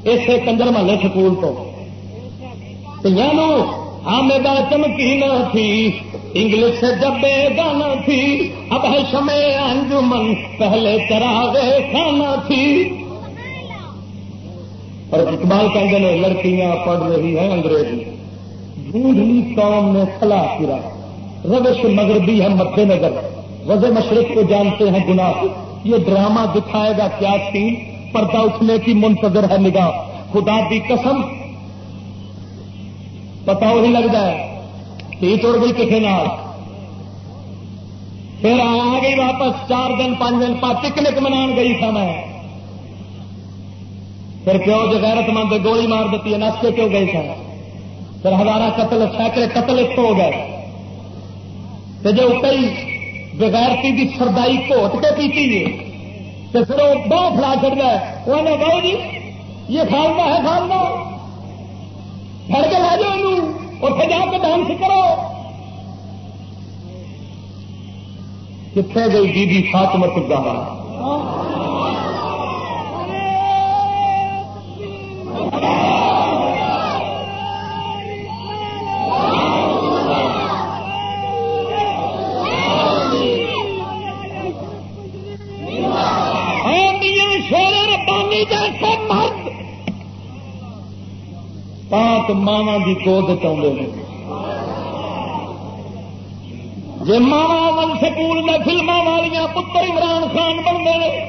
اسے کنجر محلے سکول تو۔ حامدہ ہاں چمکی نہ تھی۔ انگلش سے جبے گانا تھی۔ اب ہے شمے انجمن، پہلے چراغے کھانا تھی۔ اور اقبال کہتے ہیں لڑکیاں پڑھ رہی ہیں انگریزی۔ ڈھونڈلی قوم نے کھلا پورا۔ روش مغربی ہے مد نظر۔ وز مشرق کو جانتے ہیں گناہ۔ یہ ڈرامہ دکھائے گا کیا تھی پردہ اٹھنے کی منتظر ہے نگاہ۔ خدا کی قسم۔ پتا وہی لگتا ہے تی توڑ گئی کسی نال پھر آ گئی واپس۔ چار دن، پانچ دن پا پکنک منا گئی تھا میں۔ پھر پیو جو غیرت مند گولی مار دیتی ہے نس کے کیوں گئی تھا۔ پھر ہزارہ قتل سینکڑے قتل ایک ہو گئے۔ تو جو کئی بغیرتی کی سردائی کوٹ کے پیتی ہے تو پھر وہ بہت فلا چڑ گیا وہ نے کہو جی یہ کھانا ہے کھانا پڑ کے لا جاؤ اتنے جا کے ڈانس کرو۔ کتنے گئی بی بی فاطمت گاہ ماوا کی گود چاہتے ہیں جی ماوا ون سکول میں فلموں والیا پتر عمران خان بنتے ہیں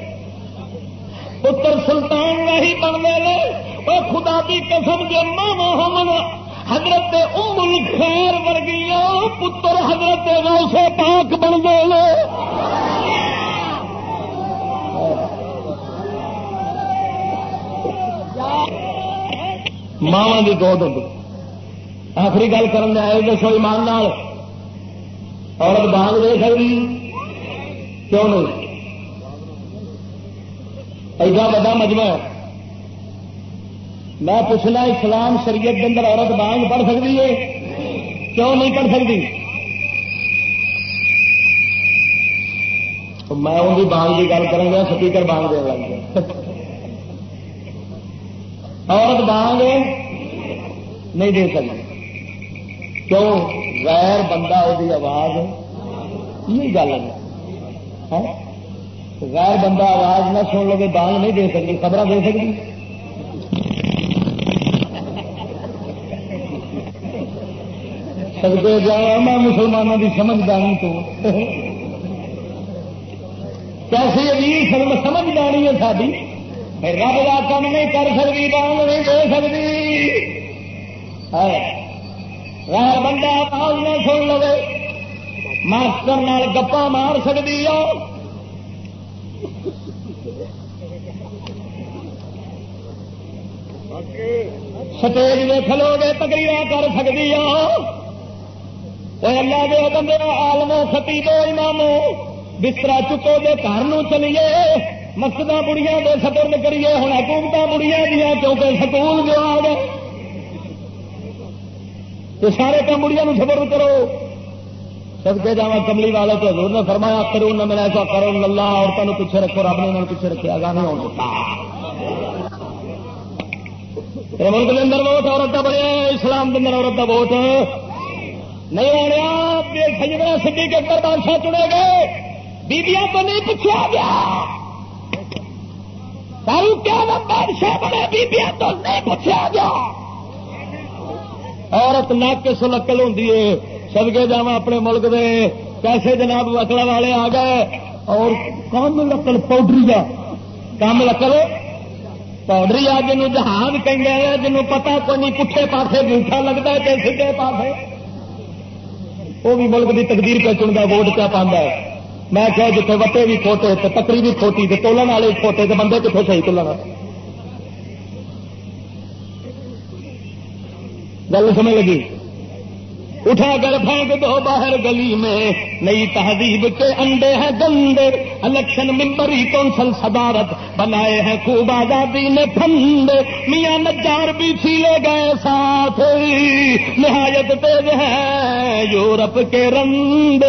پتر سلطان نہیں بنتے ہیں وہ خدا کی قسم جو ماوا ہم حضرت ام الخیر ورگیاں پتر حضرت غوث پاک بنتے ہیں ماوا کی گود ہوتی آخری گل کر دسو ایمان نال۔ عورت بانگ دے سکتی۔ کیوں نہیں؟ ایڈا وا مجمع میں پوچھنا اسلام شریعت کے اندر عورت بانگ پڑھ سکتی ہے؟ کیوں نہیں پڑھ سکتی؟ میں ان کی بانگ کی گل کروں گا سپیکر بانگ دے لگ گیا۔ عورت نہیں دے سکتی کیوں؟ غیر بندہ وہ آواز یہ گل ہے۔ ہاں؟ غیر بندہ آواز نہ سن لو بانگ نہیں دے سکتی خبر دے سکتی۔ سکتے جا، میں مسلمانوں کی سمجھداری تو۔ کیسے ابھی سمجھداری ہے ساری رب کا کم نہیں کر سکتی بانگ نہیں دے سکتی۔ بندہ آواز نہ سن لو ماسٹر گپا مار سکتی سٹیج میں کھلو گے تکریر کر سکتی اللہ دے بندے آلمو ستی دو امامو بستر چکو دے، گھر چلیے۔ مسجد بڑیا دے سپرد کریے ہوں حکومت بڑیا دیا کیونکہ سکول جو آ گئے تو سارے کام بڑیا سپرد کرو۔ سب کے جا کملی والے تو حضور نے فرمایا کرو نہ میرا ایسا کرو اللہ عورتوں نے پیچھے رکھو، رب نے پیچھے رکھے گا نہیں ہو سکتا ملک کے اندر ووٹ، عورت کا بڑے اسلام کے اندر عورت کا ووٹ۔ نہیں آنے سجنا سدھی کے اندر بادشاہ چنے گئے بیبیاں تو نہیں پوچھا گیا۔ فاروق بادشاہ بنے بیبیا تو نہیں پوچھا گیا۔ عورت نک کے سلکل ہوں سد کے جا اپنے ملک دے۔ پیسے جناب وکلا والے آ گئے۔ اور کم لکڑ پاؤڈری کا کم لکڑ پاؤڈری آ جن جہاز کہیں جنوں پتا کوئی نہیں پٹھے پاسے جھوٹا لگتا ہے کہ سیدھے پاسے۔ وہ بھی ملک کی تقدیر پہ چنتا ووٹ کیا پانا ہے۔ میں کیا جتنے وٹے بھی کھوٹے تو تکری بھی کھوٹی تو تولن والے کھوٹے تو بندے کتوں صحیح تولنا گل سمجھ لگی؟ اٹھا کر پھینک دو باہر گلی میں، نئی تہذیب کے انڈے ہیں گندے۔ الیکشن ممبری کونسل صدارت بنائے ہیں خوب آزادی نے پھندے۔ میاں نجار بھی چھیلے گئے ساتھ۔ نہایت تیز ہے یورپ کے رنگ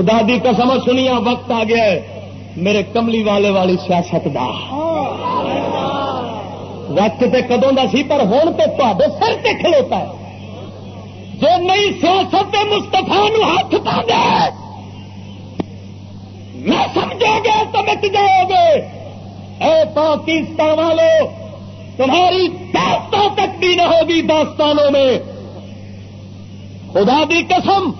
خدا دی قسم سنیا وقت آ گیا ہے۔ میرے کملی والے والی سیاست دا۔ وقت تے کدوں کا سی، پر ہوں تو تے سر تے کھلوتا ہے۔ جو نئی سیاست مستفا ہاتھ پا دے۔ میں سمجھو گے، تو مٹ جاؤ گے۔ اے پاکستان والوں تمہاری داستان تک بھی نہ ہوگی، داستانوں میں۔ خدا دی قسم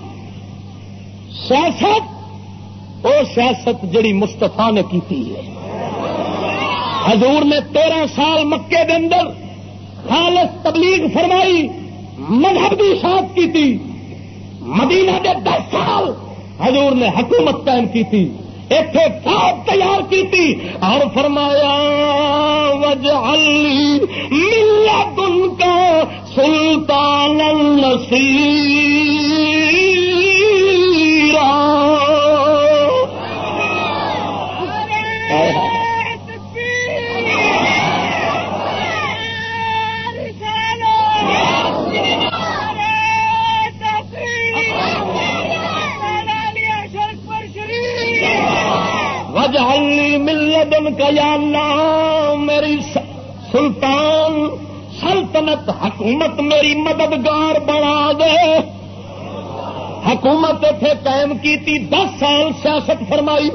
سیاست وہ سیاست جڑی مستفا نے کی ہے۔ حضور نے تیرہ سال مکے دے اندر خالص تبلیغ فرمائی، مذہب کی شاخ کی تھی مدینہ دے دس سال حضور نے حکومت قائم کی تھی اتنے فوج تیار کی تھی اور فرمایا وجہ ملا دن کا سلطان ملدن یا اللہ، میری سلطان، سلطنت حکومت میری مددگار بنا دے۔ حکومت اتنے قائم کی دس سال سیاست فرمائی۔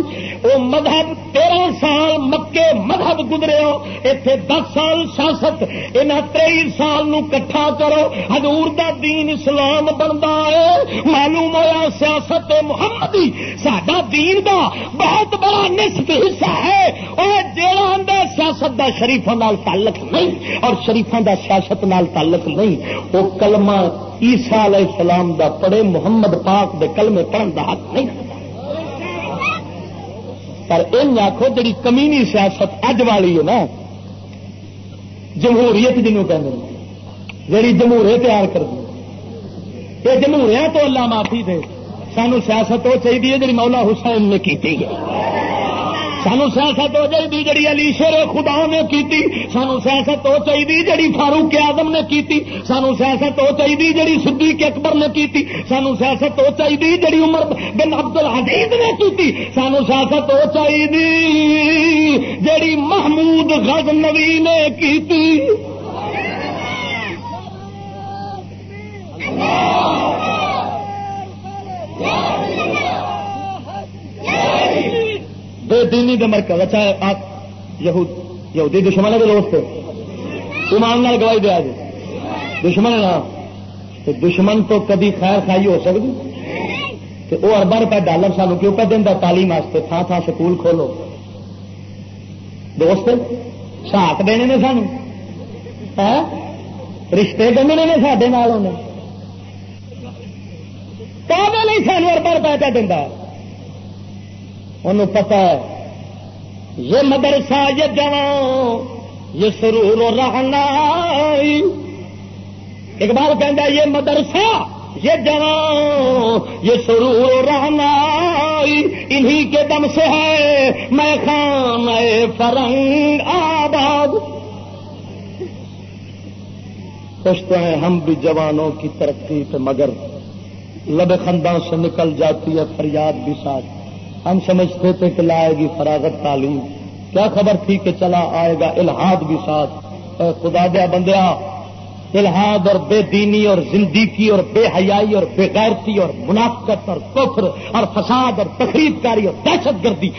وہ مذہب تیرہ سال مکے مذہب گزرے ہو اتے دس سال سیاست ان تری سال کٹھا کرو، حضور دا دین اسلام بنتا ہے، معلوم ہوا سیاست محمدی سڈا دین دا بہت بڑا نصف حصہ ہے وہ جیڑا اندر سیاست دا شریفوں تعلق نہیں، اور شریفوں دا سیاست نال تعلق نہیں وہ کلمہ عیسا علیہ السلام دا پڑھے، محمد پاک دے کلمے پڑھن دا حق نہیں۔ پر ان آخو جی کمینی سیاست اج والی ہے نا، جمہوریت جنوب کہ جی جمہورے تیار کر دی یہ جمہوریا تو اللہ معافی دے، سانو سیاست وہ چاہیے جی مولا حسین نے کی سانو سیاست ہو چاہیے جڑی علی شیر خدا نے کی سانو سیاست ہو چاہیے جڑی فاروق آدم نے کی سانو سیاست ہو چاہیے جڑی صدیق اکبر نے کی سانو سیاست ہو چاہیے جڑی عمر بن عبد الحدید نے کی سانو سیاست ہو چاہیے جڑی محمود غز نوی نے کی بے دینی کے مرکز اچھا آپ یہودی دشمن کے۔ دوست ایمان نال گواہی دیا جی دشمن نا۔ تو دشمن تو کدی خیر خائی ہو سکتی۔ وہ اربا روپئے ڈالر سانو کیوں پہ دینا تعلیم واسطے تھان تھان سکول کھولو۔ دوست ساک دینے نے سانو۔ ہاں؟ رشتے دینے نے سڈے نال نہیں سانو اربا روپئے پہ دینا انہوں پتا ہے، یہ مدرسہ، یہ جوان یہ سرور و رہنا اقبال کہہ یہ مدرسہ، یہ جوان یہ سرور و رہنا انہی کے دم سے ہے، میں خان فرنگ آباد۔ خوش تو ہیں، ہم بھی جوانوں کی ترقی سے مگر لب خندوں سے نکل جاتی ہے، فریاد بھی ساتھ۔ ہم سمجھتے تھے کہ لائے گی فراغت تعلیم۔ کیا خبر تھی کہ چلا آئے گا الحاد بھی ساتھ؟ خدا دیا بندیا الحاد اور بے دینی اور زندگی اور بے حیائی اور بے غیرتی اور منافقت اور کفر اور فساد اور تقریب کاری اور دہشت گردی۔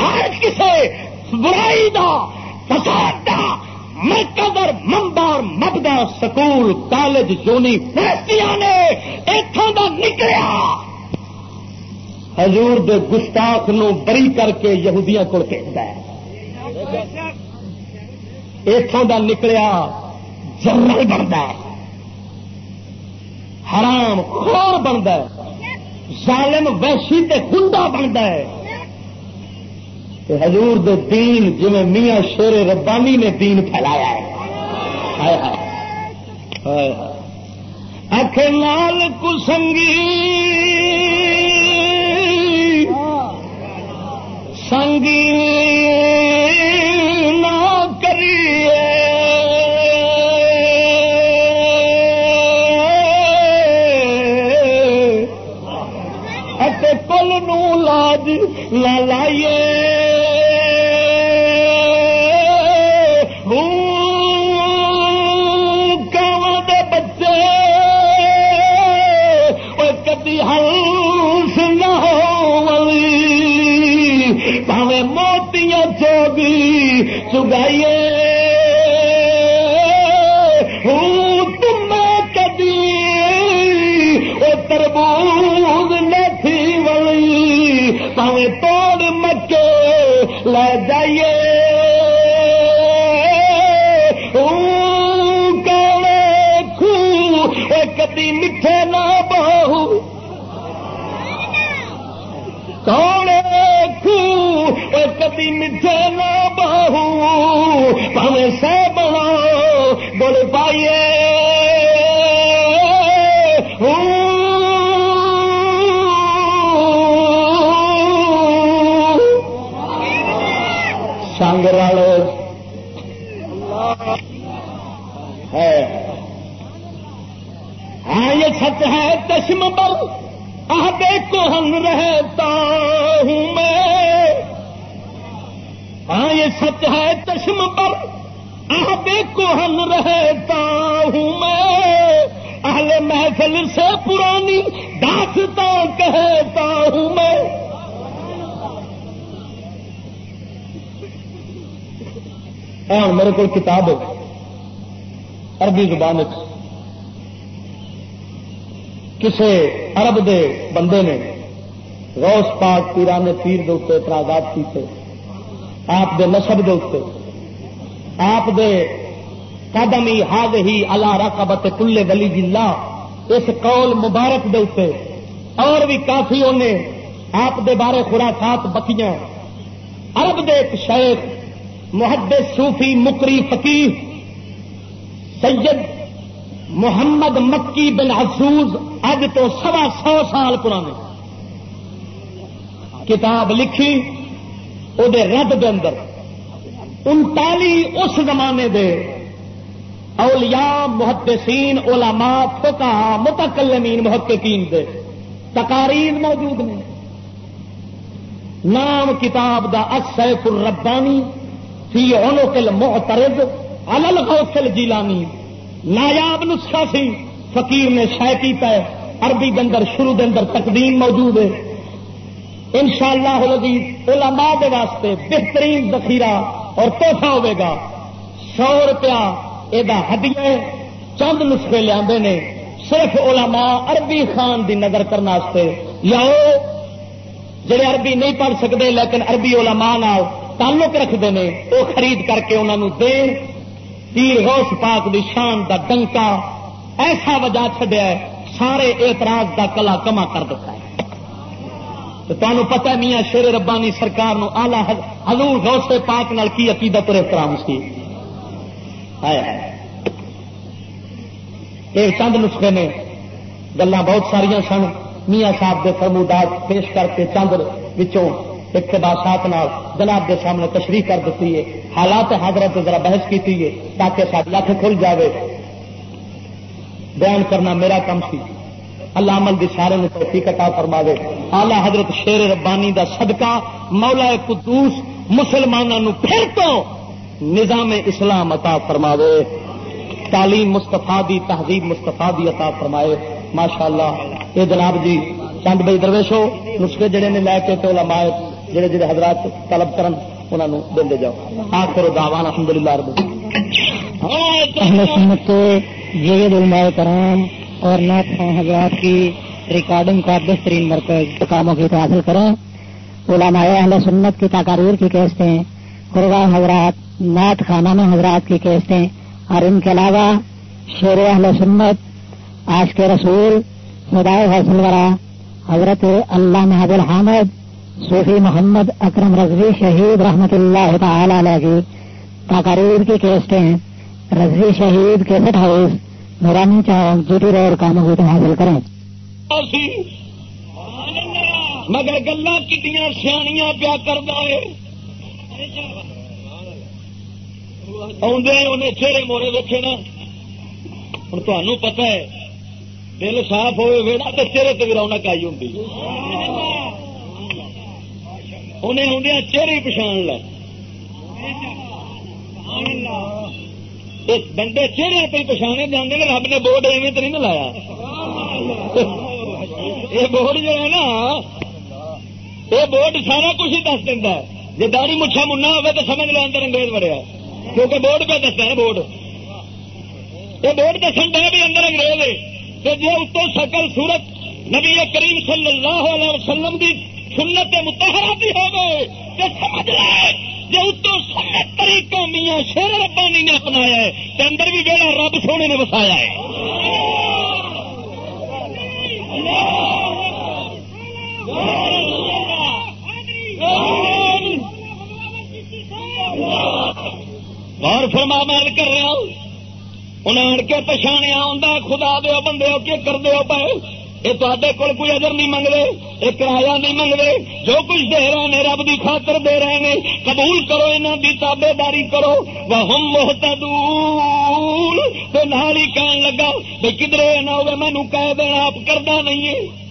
ہر کسی برائی دا، فساد دا مرکز اور ممبر مبدا، سکول، کالج، یونیورسٹیاں نے اتوں کا نکلیا۔ حضور دے گستاخ نو بری کر کے یہودیاں کو اتوں کا نکلیا جنرل بنتا ہے۔ حرام خور بنتا ہے۔ ظالم ویشی تے گنڈا بنتا ہے۔ حضور دے دین جی میاں شیر ربانی نے دین پھیلایا ہے۔ اکھ لال کسنگی۔ سنگی نہ کریے اچھا، کل نو لاج لائیے موتیاں چوگی چگائیے تم کدی وہ تربوز نہیں ولی۔ پاوے توڑ مکے لے جائیے۔ کدی میٹھے نہ بہو۔ کدی میٹھے نہ بہو پاوے سہ بنا بول پائیے سنگ والو ہاں یہ سچ ہے، چشم پر آدے کو ہم رہتا ہوں میں۔ ہاں یہ سچ ہے چشم پر آدے کو ہم رہتا ہوں میں۔ اہل محفل سے پرانی داستہ کہتا ہوں میں۔ ہاں میرے کو کتاب ہو عربی زبان کسی عرب دے بندے نے روس پاک پیرانے پیر دے اعتراضات کیتے۔ آپ دے نسب دے آپ دے قدم ہی ہاد ہی اللہ رقبت کلے ولی جی جلا اس قول مبارک دے اتنے اور بھی کافی انہیں آپ دے بارے خرافات بکیاں۔ عرب دے ایک شیخ، محدث صوفی مکری فقیر سید محمد مکی بن حسوز اج تو سوا سو سال پرانے۔ کتاب لکھی وہ رد دے اندر انتالی اس زمانے دے اولیاء محدثین علماء فقہ متکلمین محققین دے تقاریر موجود نے نام کتاب دا السیف الربانی فی عنق المعترض علی الغوث الجیلانی نایاب نسخہ سی فقیر نے شہ کیتا ہے عربی دندر شروع دندر تقدیم موجود ہے ان شاء اللہ علماء دے واسطے بہترین ذخیرہ اور توحفہ ہوے گا۔ سو روپیہ یہ ہڈیاں چند نسخے لیا نے۔ صرف علماء عربی خان دی نظر کرنے یا جڑے عربی نہیں پڑھ سکتے لیکن عربی علماء نال تعلق رکھتے ہیں وہ خرید کر کے انہوں دین، پیر غوث پاک دی شان دا ڈنکا ایسا وجہ چڈیا سارے اعتراض دا کلا کما کر دیتا ہے۔ تو تمہیں پتا میاں شیر ربانی سرکار نو آلہ حضور غوث پاک نال کی عقیدت اور احترام سی یہ چند نسخے نے گلا بہت ساریا سن۔ میاں صاحب کے فرمودات پیش کر کے چند وچوں اقتباسات جناب کے سامنے تشریح کر دیتی ہے۔ حالات حضرت ذرا بحث کی ہے تاکہ ساری لکھ کھل جائے بیان کرنا میرا کم سی۔ اللہ عمل دی سارے نے توفیق عطا فرما دے آلہ حضرت شیر ربانی دا صدقہ مولا قدوس مسلمانوں پھر تو نظام اسلام عطا فرما دے تعلیم مستفا دی، تہذیب مستفا دی عطا فرمائے۔ ماشاء اللہ یہ جناب جی چند بھائی درویشو، نسخے جڑے نے لے کے تو علماء جڑے جڑے حضرات طلب کرن انہوں دے جاؤ۔ آخر دعوان الحمد للہ رب سنت کے جید علماء کرام اور نعت حضرات کی ریکارڈنگ کا بہترین مرکز کاموں کی حاصل کریں۔ علماء اہل سنت کی تقاریر کی کیسٹیں قربا حضرات، نعت خانہ میں حضرات کی کیسٹیں، اور ان کے علاوہ شیر اہل سنت، آج کے رسول، خدائے حاصل ورا حضرت اللہ محب الحمد صوفی محمد اکرم رضوی شہید رحمت اللہ تعالی علیہ کی تقاریر کی کیسٹیں، رضوی شہید کیسٹ ہاؤس نورانی چوک جی ٹی روڈ کا محبوب حاصل کریں۔ مگر گلا کتنی سیاح پیا کر انہیں چہرے مورے دیکھے نا۔ ہوں تمہوں پتا ہے، دل صاف ہوئے ویڑا تو چہرے تو بھی رونق آئی ہوں انہیں آدھے چہرے پچھان لے۔ بندے چہرے پہ پچھانے جانے رب نے بورڈ ایویں تو نہیں لایا۔ یہ بورڈ جو ہے نا، یہ بورڈ سارا کچھ ہی دس دینا جی داری مچھا منا ہو تو سمجھ لو اندر انگریز بڑھیا کیونکہ بورڈ پہ دستا ہے بورڈ۔ یہ بورڈ دسن دیا بھی اندر انگریز ہے۔ جی اتو سکل سورت نبی کریم صلی اللہ علیہ وسلم کی سنت متحرہ بھی ہو گئے تو سمجھ لے جی اتو سنت طریقہ میاں شیر ربانی نے اپنایا ہے تو اندر بھی بیڑا رب سونے نے وسایا ہے۔ اور فرما مار کر رہا ہوں۔ انہیں آن کے پچھاڑیا آ خدا دے بندے ہو کے کر دے پے یہ تے کول کوئی اجر نہیں منگتے یہ کرایہ نہیں منگتے جو کچھ دے رہے ہیں رب کی خاطر دے رہے ہیں قبول کرو یہاں کی تابے داری کرو۔ وہ ہم محتدول تو نال ہی کہن لگا بھائی کدھر نہ ہوگا مینو کہہ دینا، آپ کرنا نہیں ہے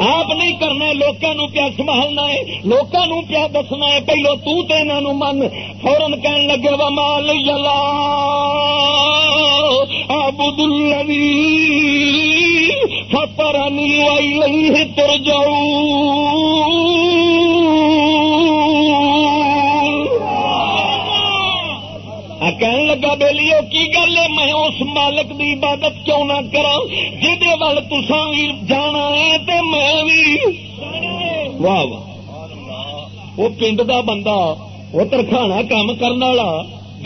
آپ نہیں کرنا لوگوں پیا سنبھالنا ہے لوگوں پیا دسنا ہے، پہلو تین من۔ فورن کہن لگے، وا مال جلا آبد فتر آئی لئی تر جاؤ کہنے لگا بہلی کی گل ہے؟ میں اس مالک دی عبادت کیوں نہ کرا جی ول تسا جانا ہے بھی واہ واہ وہ پنڈ دا بندہ وہ ترخانا کام کرنے والا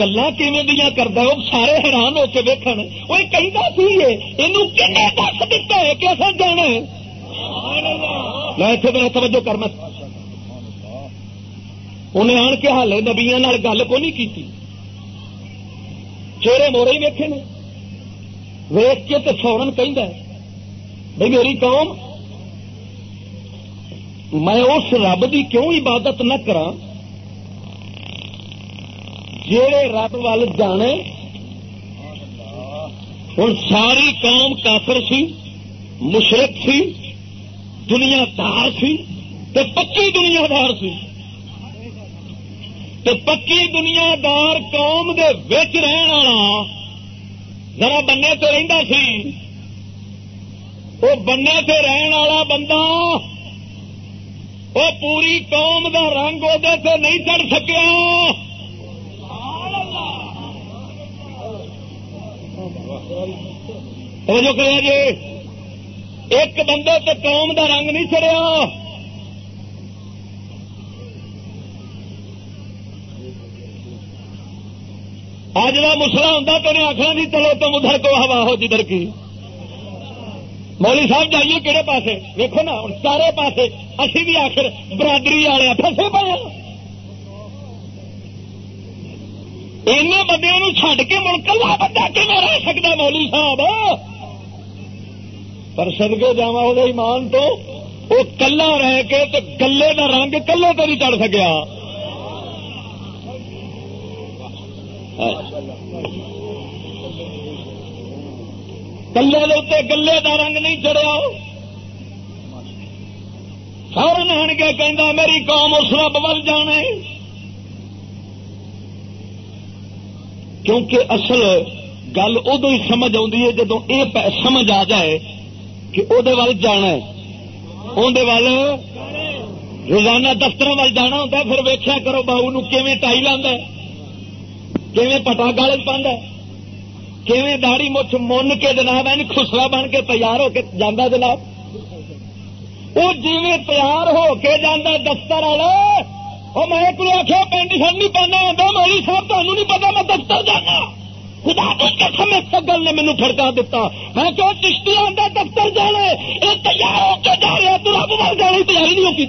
گلا کیون کرتا وہ سارے حیران ہو کے ویکن وہ کہتا سی یہ دس دتا ہے کہ اصل جانا ہے میں اتنے میرا توجہ کرنا انہیں آن کے حالے نبیا گل کو نہیں کی چہرے مورے ہی ویکے نے ویک کے تو فورن کہ بھائی میری قوم میں اس رب کی کیوں عبادت نہ کرا جہے رب وال جانے ہوں ساری قوم کافر سی، مشرق سی دنیا دار سی تو پکی دنیا دار سی۔ تو پکی دنیا دار قوم دے وچ رہن والا ذرا بننے تو رہندا سی۔ وہ بننے سے رہن والا بندہ وہ پوری قوم دا رنگ وہ نہیں چڑھ سکیا۔ جو کہ جی۔ ایک بندے تے قوم دا رنگ نہیں چڑیا اج کا مسلا ہوں تو انہیں جی، آخر نہیں چلو تم ادھر کو ہوا ہو جدھر کی۔ مولی صاحب جائیے کہڑے پاسے؟ دیکھو نا چارے پاسے۔ اسی بھی آخر برادری والے پسے پے ان بندے چڈ کے مڑ کلا بندہ کھے رہ سکتا مولی صاحب؟ پر سدگے جا ایمان تو وہ کلا رہ کے گلے کا رنگ کلے تو نہیں چڑھ سکیا۔ کلے گلے کا رنگ نہیں چڑیا سارن آن کے کہہ میری قوم اس رب ول جانے۔ کیونکہ اصل گل ادو ہی سمجھ آتی ہے جدو یہ سمجھ آ جائے کہ وہ جانا اندر روزانہ دفتر وال جانا ہوتا پھر ویخیا کرو باؤ نی ٹائی لانا پٹا گال پہ کیویں داڑی مچھ من کے جناب این خسرا بن کے تیار ہو کے جانا جناب وہ جی تیار ہو کے جانا دفتر والا وہ میں ایک آخیا پینٹ شرٹ نہیں پہنا آتا مولی صاحب تمہیں نہیں پتا میں دفتر جانا خدا قسم اس گل نے مینو فرکا دتا میں کیوں چشتی آتا دفتر جانا یہ تیار ہو کے جا رہا تو رب بال جانے تیاری نہیں ہو کی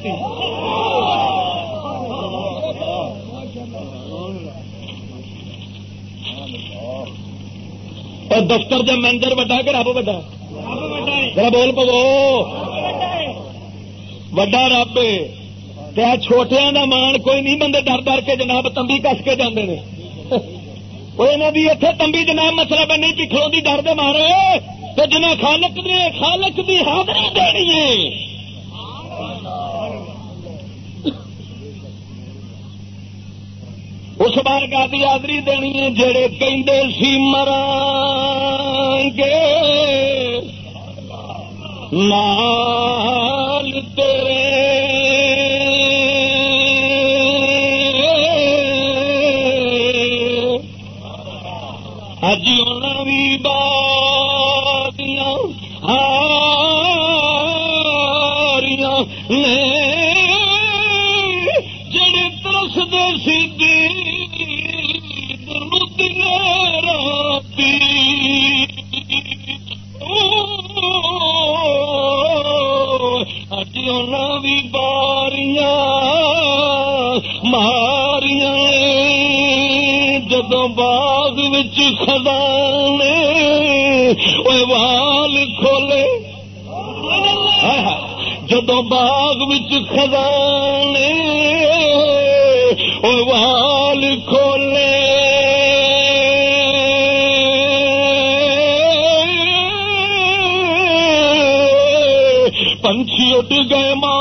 اور دفتر جب مینجر بڑا کہ رب بڑا ذرا بول پو وڈا رب کیا چھوٹیا کا مان کوئی نہیں، بندے ڈر ڈر کے جناب تمبی کس کے جانے نے۔ بھی اتنے تمبی جناب مطلب نہیں پکھلوں کی ڈر دے مارے۔ تو جنہیں خالق دی خالق دی حاضری دینی ہے۔ اس بار کا آدری دینی ہے جڑے کہ سی مر گے۔ نال تیرے جدو باغ خزانے وال کھولے۔ جدو باغ خزانے وال کھولے۔ پنچھی اٹھ گئے مار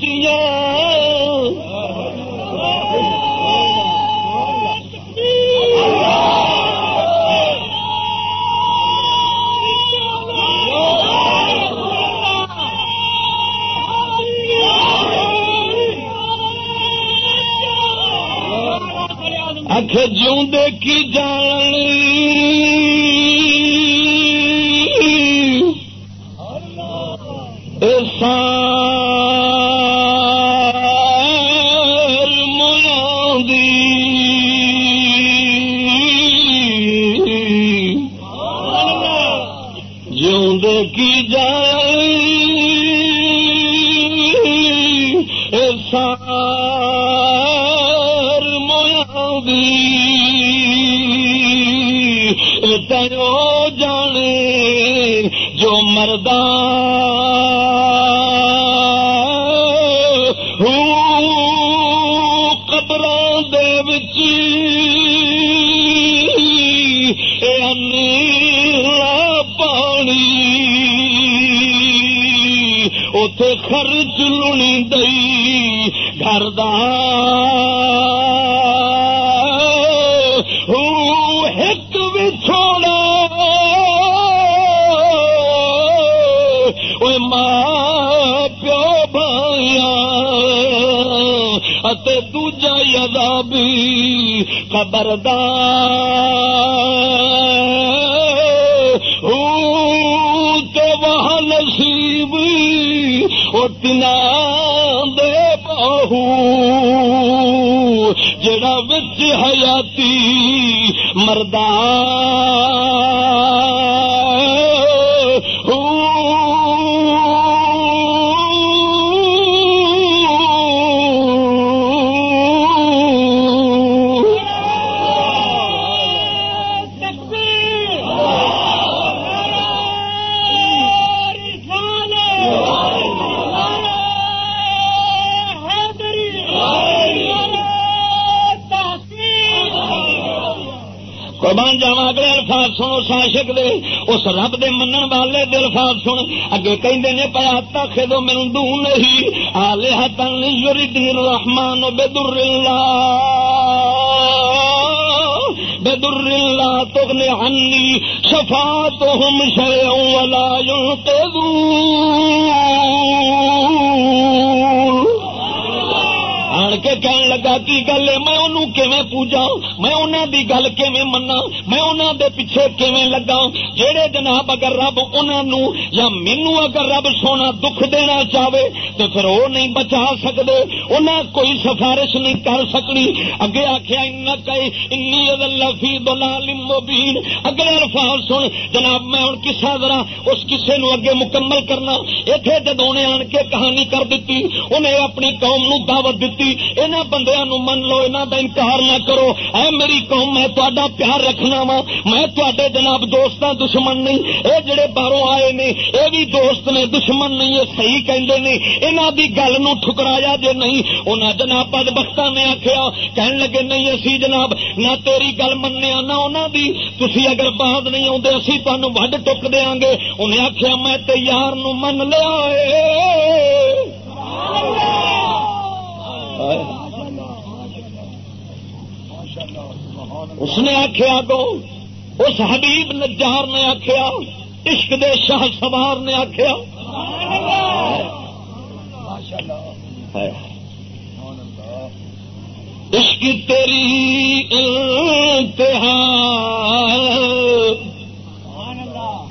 دن آخ جوں کی جان اتے خرچ لونی دئی، گھر ایک بھی چھوڑا ماں پیو بھایا دوجا یادا بھی خبردار۔ اس رب دے منن والے دل الفاظ سن۔ اگے کہندے نے، پیا تاخے دو من دون نہیں الہتن یرید الرحمن بدر اللہ بدر اللہ تغنی عنی شفاعتهم شیء ولا ينقذون آن کے کہن لگا، کی گل ہے? میں انہوں کیویں پوجا? میں انہوں دی گل کیویں منا میں انہوں دے پیچھے کیویں لگا جہے جناب اگر رب انہوں یا مینو اگر رب سونا دکھ دینا چاہے تو پھر وہ نہیں بچا سکتے انہیں کوئی سفارش نہیں کر سکنی اگے آخیا لفی دلال مبین. اگلے الفاظ سن، جناب میں ہوں کسا ذرا اس کسے نو اگے مکمل کرنا. اتنے جدو نے آن کے کہانی کر دیتی انہیں اپنی قوم نو دعوت دیتی انہوں بندیاں نو من لو انہوں دا انکار نہ کرو اے میری قوم میں تا پیار رکھنا وا میں تے جناب دوستوں دشمن نہیں اے جڑے باہروں آئے نے اے بھی دوست نے دشمن نہیں یہ صحیح کہندے نے انہاں دی گل نو ٹھکرایا جے نہیں انہاں جناب بد بختا نے آخیا کہن لگے نہیں اسی جناب نہ تیری گل منیا نہ انہاں دی تسی اگر بعد نہیں آتے اسی تمہیں وڈ ٹک دیا گے انہیں آخیا میں تے یار نو من لیا اس نے آخیا گو اس حبیب نجار نے آخیا عشق دے شاہ سوار نے آخیا عشق تیری انتہا۔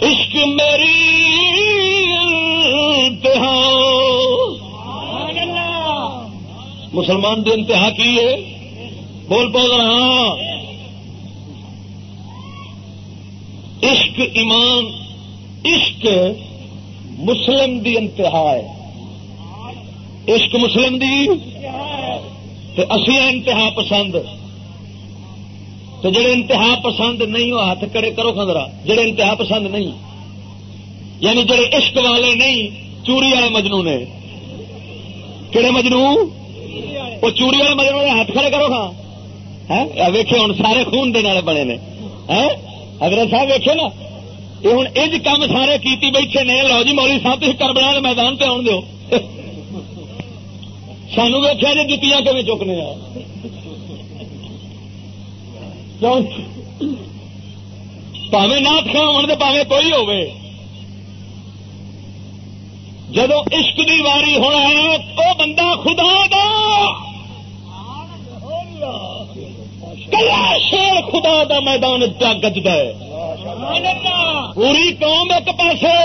عشق میری انتہا۔ مسلمان دے انتہا کی ہے؟ بول پو رہا عشق ایمان، عشق مسلم دی انتہا ہے۔ عشق مسلم دی؟ اسی انتہا پسند۔ تو جڑے انتہا پسند نہیں وہ ہاتھ کڑے کرو خندرا جڑے انتہا پسند نہیں یعنی جڑے عشق والے نہیں، چوری والے مجنو نے کہڑے مجنو وہ چوری والے مجنو نے ہاتھ کھڑے کرو ہاں ویکے ہوں، سارے خون دے بنے نے۔ اگر صاحب ویکے نا، یہ ہوں اج کام سارے کیتی بیٹھے نے۔ لو جی مولی صاحب تھی کر بنا میدان پہ آن دو سانو ویکیا جی جتیاں کبھی چکنے پاوے نات خان تو پاوے کوئی ہوے جدو عشق دی واری ہونا ہے تو بندہ خدا دا۔ کلا شیر خدا دا میدان پیا گجد ہے۔ پوری قوم ایک پاسے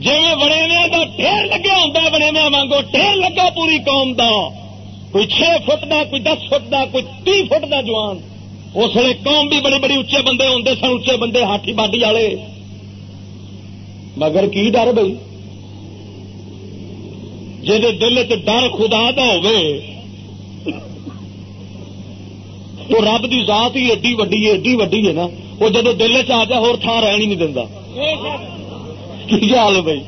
جی بڑے کا ڈھیر لگا ہوتا بڑے وانگو ڈھیر لگا پوری قوم دا۔ کوئی چھ فٹ دا، کوئی دس فٹ دا، کوئی تی فٹ دا جوان۔ اس لیے قوم بھی بڑے بڑے اچے بندے ہوتے سن اچے بندے ہاتھی باڈی والے۔ مگر کی ڈر بھائی جی دل چ ڈر خدا دا تو رب کی ذات ہی ایڈی وڈی ہے، ایڈی وڈی ہے نا۔ وہ جب دل چ آ جائے ہو تھان رہن ہی نہیں دینا کی حال ہے بھائی؟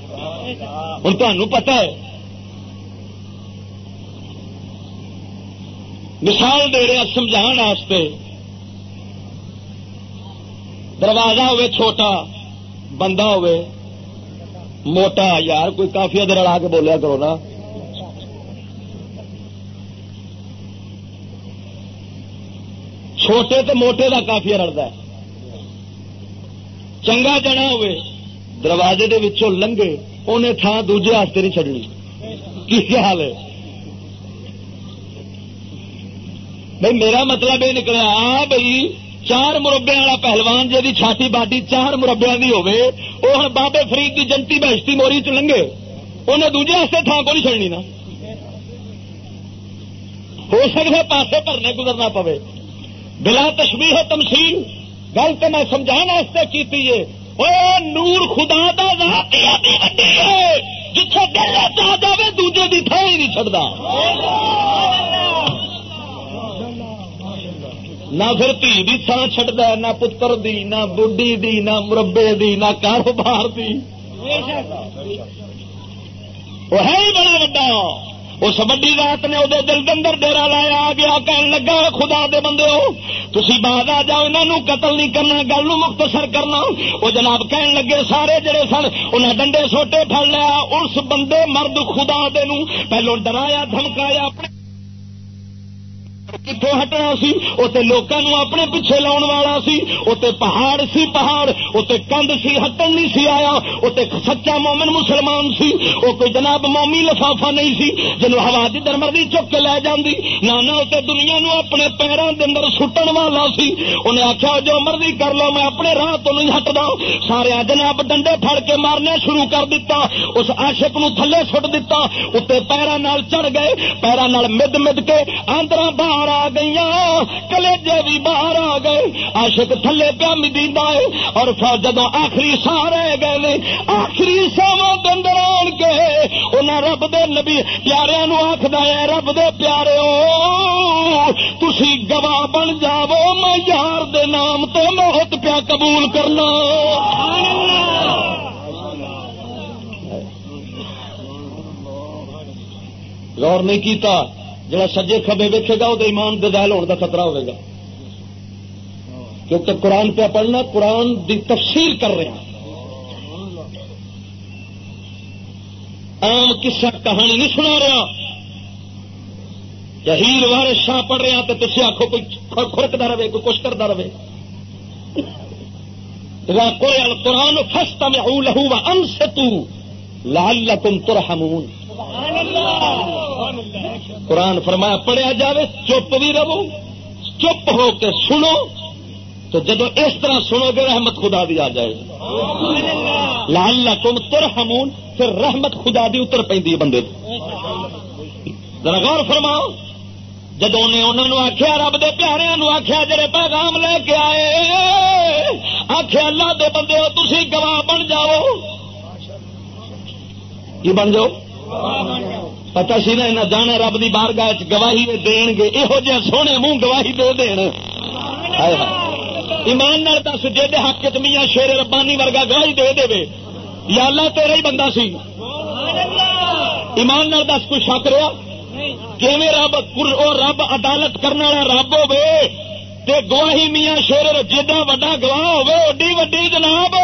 ہوں تمہیں پتا ہے۔ مثال دے رہے سمجھا دروازہ ہوے چھوٹا، بندہ ہوے، موٹا، یار، کوئی کافی ادھر اڑا کے بولیا کرو نا۔ چھوٹے تو موٹے کا کافی رڑتا ہے۔ چنگا جنا ہوے دروازے دے وچوں لنگے انہیں تھان دوجے ہاستے نہیں چڑنی کی حال ہے؟ بھائی میرا مطلب یہ نکلا بھائی چار مربے والا پہلوان جی چھاتی باڈی چار مربیا کی ہوے وہ ہوں بابے فرید کی جنتی بہشتی موری چ لنگے۔ انہیں دوجے ہاستے تھان کو نہیں چڑنی نا۔ ہو سکتا پاسے بھرنے گزرنا پوے۔ بلا تشبیح تمثیل۔ گل تو میں سمجھا کی نور خدا دا جتنے دل آ جائے دوجے کی تھان ہی نہیں چڑھتا نہ پھر تھی بھی تھان چڈتا نہ پتر دی، نہ بڈی دی، نہ مربے دی، نہ کاروبار دی۔ وہ ہے ہی بڑا وا اس وڈی رات نے وہ دل دندر ڈیرا لایا، آ گیا، کہن لگا، خدا دے بندے ہو تھی بعد آ جاؤ انہوں قتل نہیں کرنا، گل مختصر کرنا۔ وہ جناب کہن لگے، سارے جڑے سن انہیں ڈنڈے سوٹے پڑ لیا، اس بندے مرد خدا دے پہلو ڈرایا، دھمکایا، اپنے کتوں ہٹنا سی؟ اتنے لوگوں اپنے پیچھے لاؤن والا سی۔ اتنے پہاڑ سی پہاڑ اتنے کند سی ہٹن نہیں سی آیا۔ اتنے سچا مومن مسلمان سی۔ وہ کوئی جناب مومی لفافا نہیں سی۔ جنو ہوا کی درمردی چک کے لے جاندی۔ نہ اتنے دنیا نو اپنے پیروں کے اندر سٹن والا سی۔ انہیں آخیا جو مرضی کر لو، میں اپنے راہ تو نہیں ہٹدا سارے جناب ڈنڈے پھڑ کے مارنے شروع کر دیتا اس عاشق نو تھلے سٹ دیتا اتنے پیروں چڑھ گئے۔ پیروں مد مد کے آندرا باہر آ گئی کلیجے بھی باہر آ گئے۔ آشک تھلے پیا مدی ہے اور جب آخری سا رہ گئے آخری ساوا اندر آن کے انہیں رب دے نبی پیارے آخد ہے، رب دے پیارے تھی گواہ بن بن جاو میں یار دے نام تو موت پیا قبول کرنا۔ غور نہیں کیتا۔ جڑا سجے کبے ویکے گا وہ ایمان دہل ہونے کا خطرہ ہوئے گا۔ کیونکہ قرآن پہ پڑھنا، قرآن دی تفسیر کر رہے ہیں۔ عام کسا کہانی نہیں سنا رہا۔ یا ہیر وار شاہ پڑھ رہے ہیں تو تھی آخو کوئی خورکتا رہے، کوئی کچھ کرتا رہے۔ قرآن فستا میں لہو ام سے تو لال تم ترہمون قرآن فرمایا، پڑھیا جاوے، چپ بھی رہو، چپ ہو کے سنو، تو جب اس طرح سنو گے، رحمت خدا دی آ جائے لال تم تر ہمون پھر رحمت خدا دی اتر پہ بندے ذرا غور فرماؤ، جدو نے انہوں نے آخیا رب دے پیارے آخیا جڑے پیغام لے کے آئے آخیا اللہ دے بندے ہو تھی گواہ بن جاؤ۔ کی بن جاؤ۔ پتا سی نا جانا رب دی بارگاہ گواہی دین گے یہو جہ سونے منہ گواہی دے دین۔ ایمان نال دس جی حق چ میاں شیر ربانی ورگا گواہی دے دے یا اللہ تیرا ہی بندہ سی۔ ایمان نال دس، کوئی شک رہا کہ رب رب عدالت کرنے والا رب ہوے تے گواہی میاں شیر جدا وا گواہ ہوے ایڈی وڈی جناب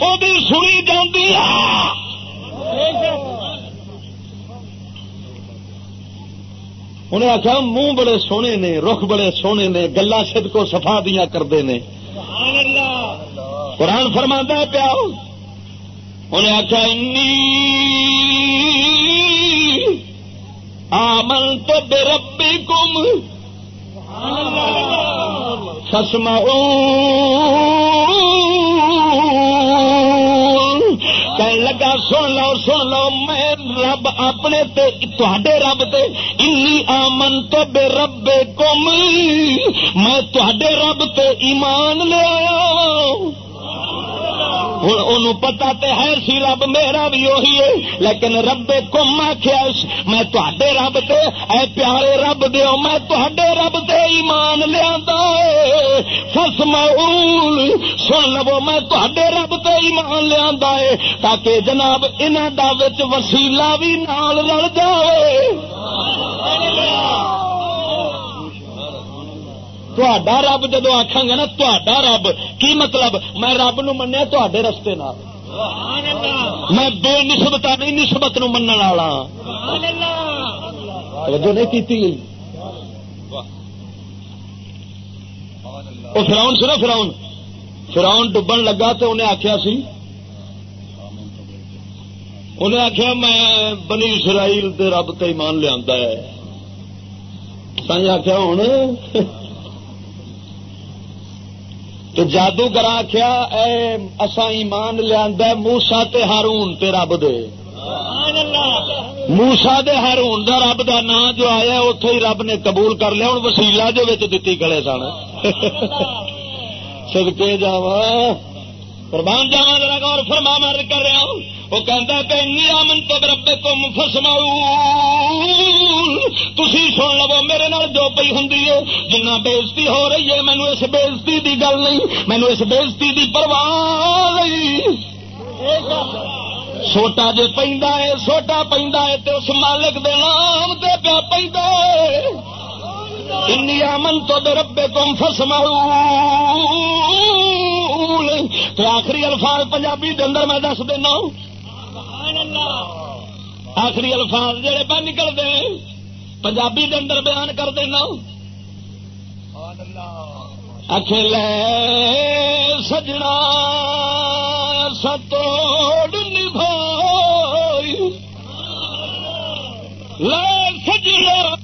وہ سنی جاتی انہیں آخیا منہ بڑے سونے نے، رخ بڑے سونے نے گلا سد کو سفا دیا کرتے ہیں قرآن فرما پیا انہیں آخیا آمن تو بے ربی کم سسما کہنے لگا، سن لو سن لو، میں رب اپنے تے رب تے، انی آمن تو بے رب کم میں تے رب تے ایمان لے آیا ہوں پتا تو ہے سی رب میرا بھی وہی ہے، لیکن رب کم آخیا میں تے رب تے، اے پیارے رب دیو، میں تے رب تے ایمان لیا سس مول سن لو، میں تے رب تے ایمان لیا تاکہ جناب انہوں کا وسیلا بھی نال رل جائے تا رب جدو آخا گا نا تا رب کی مطلب میں رب نو منیا تے رستے میں بے نسبت نہیں نسبت نو من والا نہیں کی وہ فراؤن سی نا فراؤن فراؤن ڈبن لگا تو انہیں آخیا سی انہیں آخیا میں بنی اسرائیل دے رب تے ایمان لیا ہے سائیں آخیا ہوں تو جادوگر آخیا اصا ایمان لیا موسا تے ہارون تے رب دے۔ موسا دے ہارون دا رب دا نام جو آیا اتو ہی رب نے قبول کر لیا ہوں وسیلا جو دتی گلے سن۔ سدکے جا قربان جاوا ذرا غور فرما مر کر رہا ہوں۔ وہ کہتا کہ امن تو ربے کو فسما تھی سن لو میرے نال جو پی ہوں جنہ بےزتی ہو رہی ہے مینو اس بےزتی دی گل نہیں مینو اس بےزتی دی پرواہ سوٹا جی پہ سوٹا پہ اس مالک دے نام تے پیا پہ انی امن تو ربے تم فسما تو آخری الفاظ پنجابی اندر میں دس دینا۔ آخری الفاظ جڑے پہ نکلتے پنجابی اندر بیان کر دینا. اکھل سجنا ستوڑ نبھائی۔ لے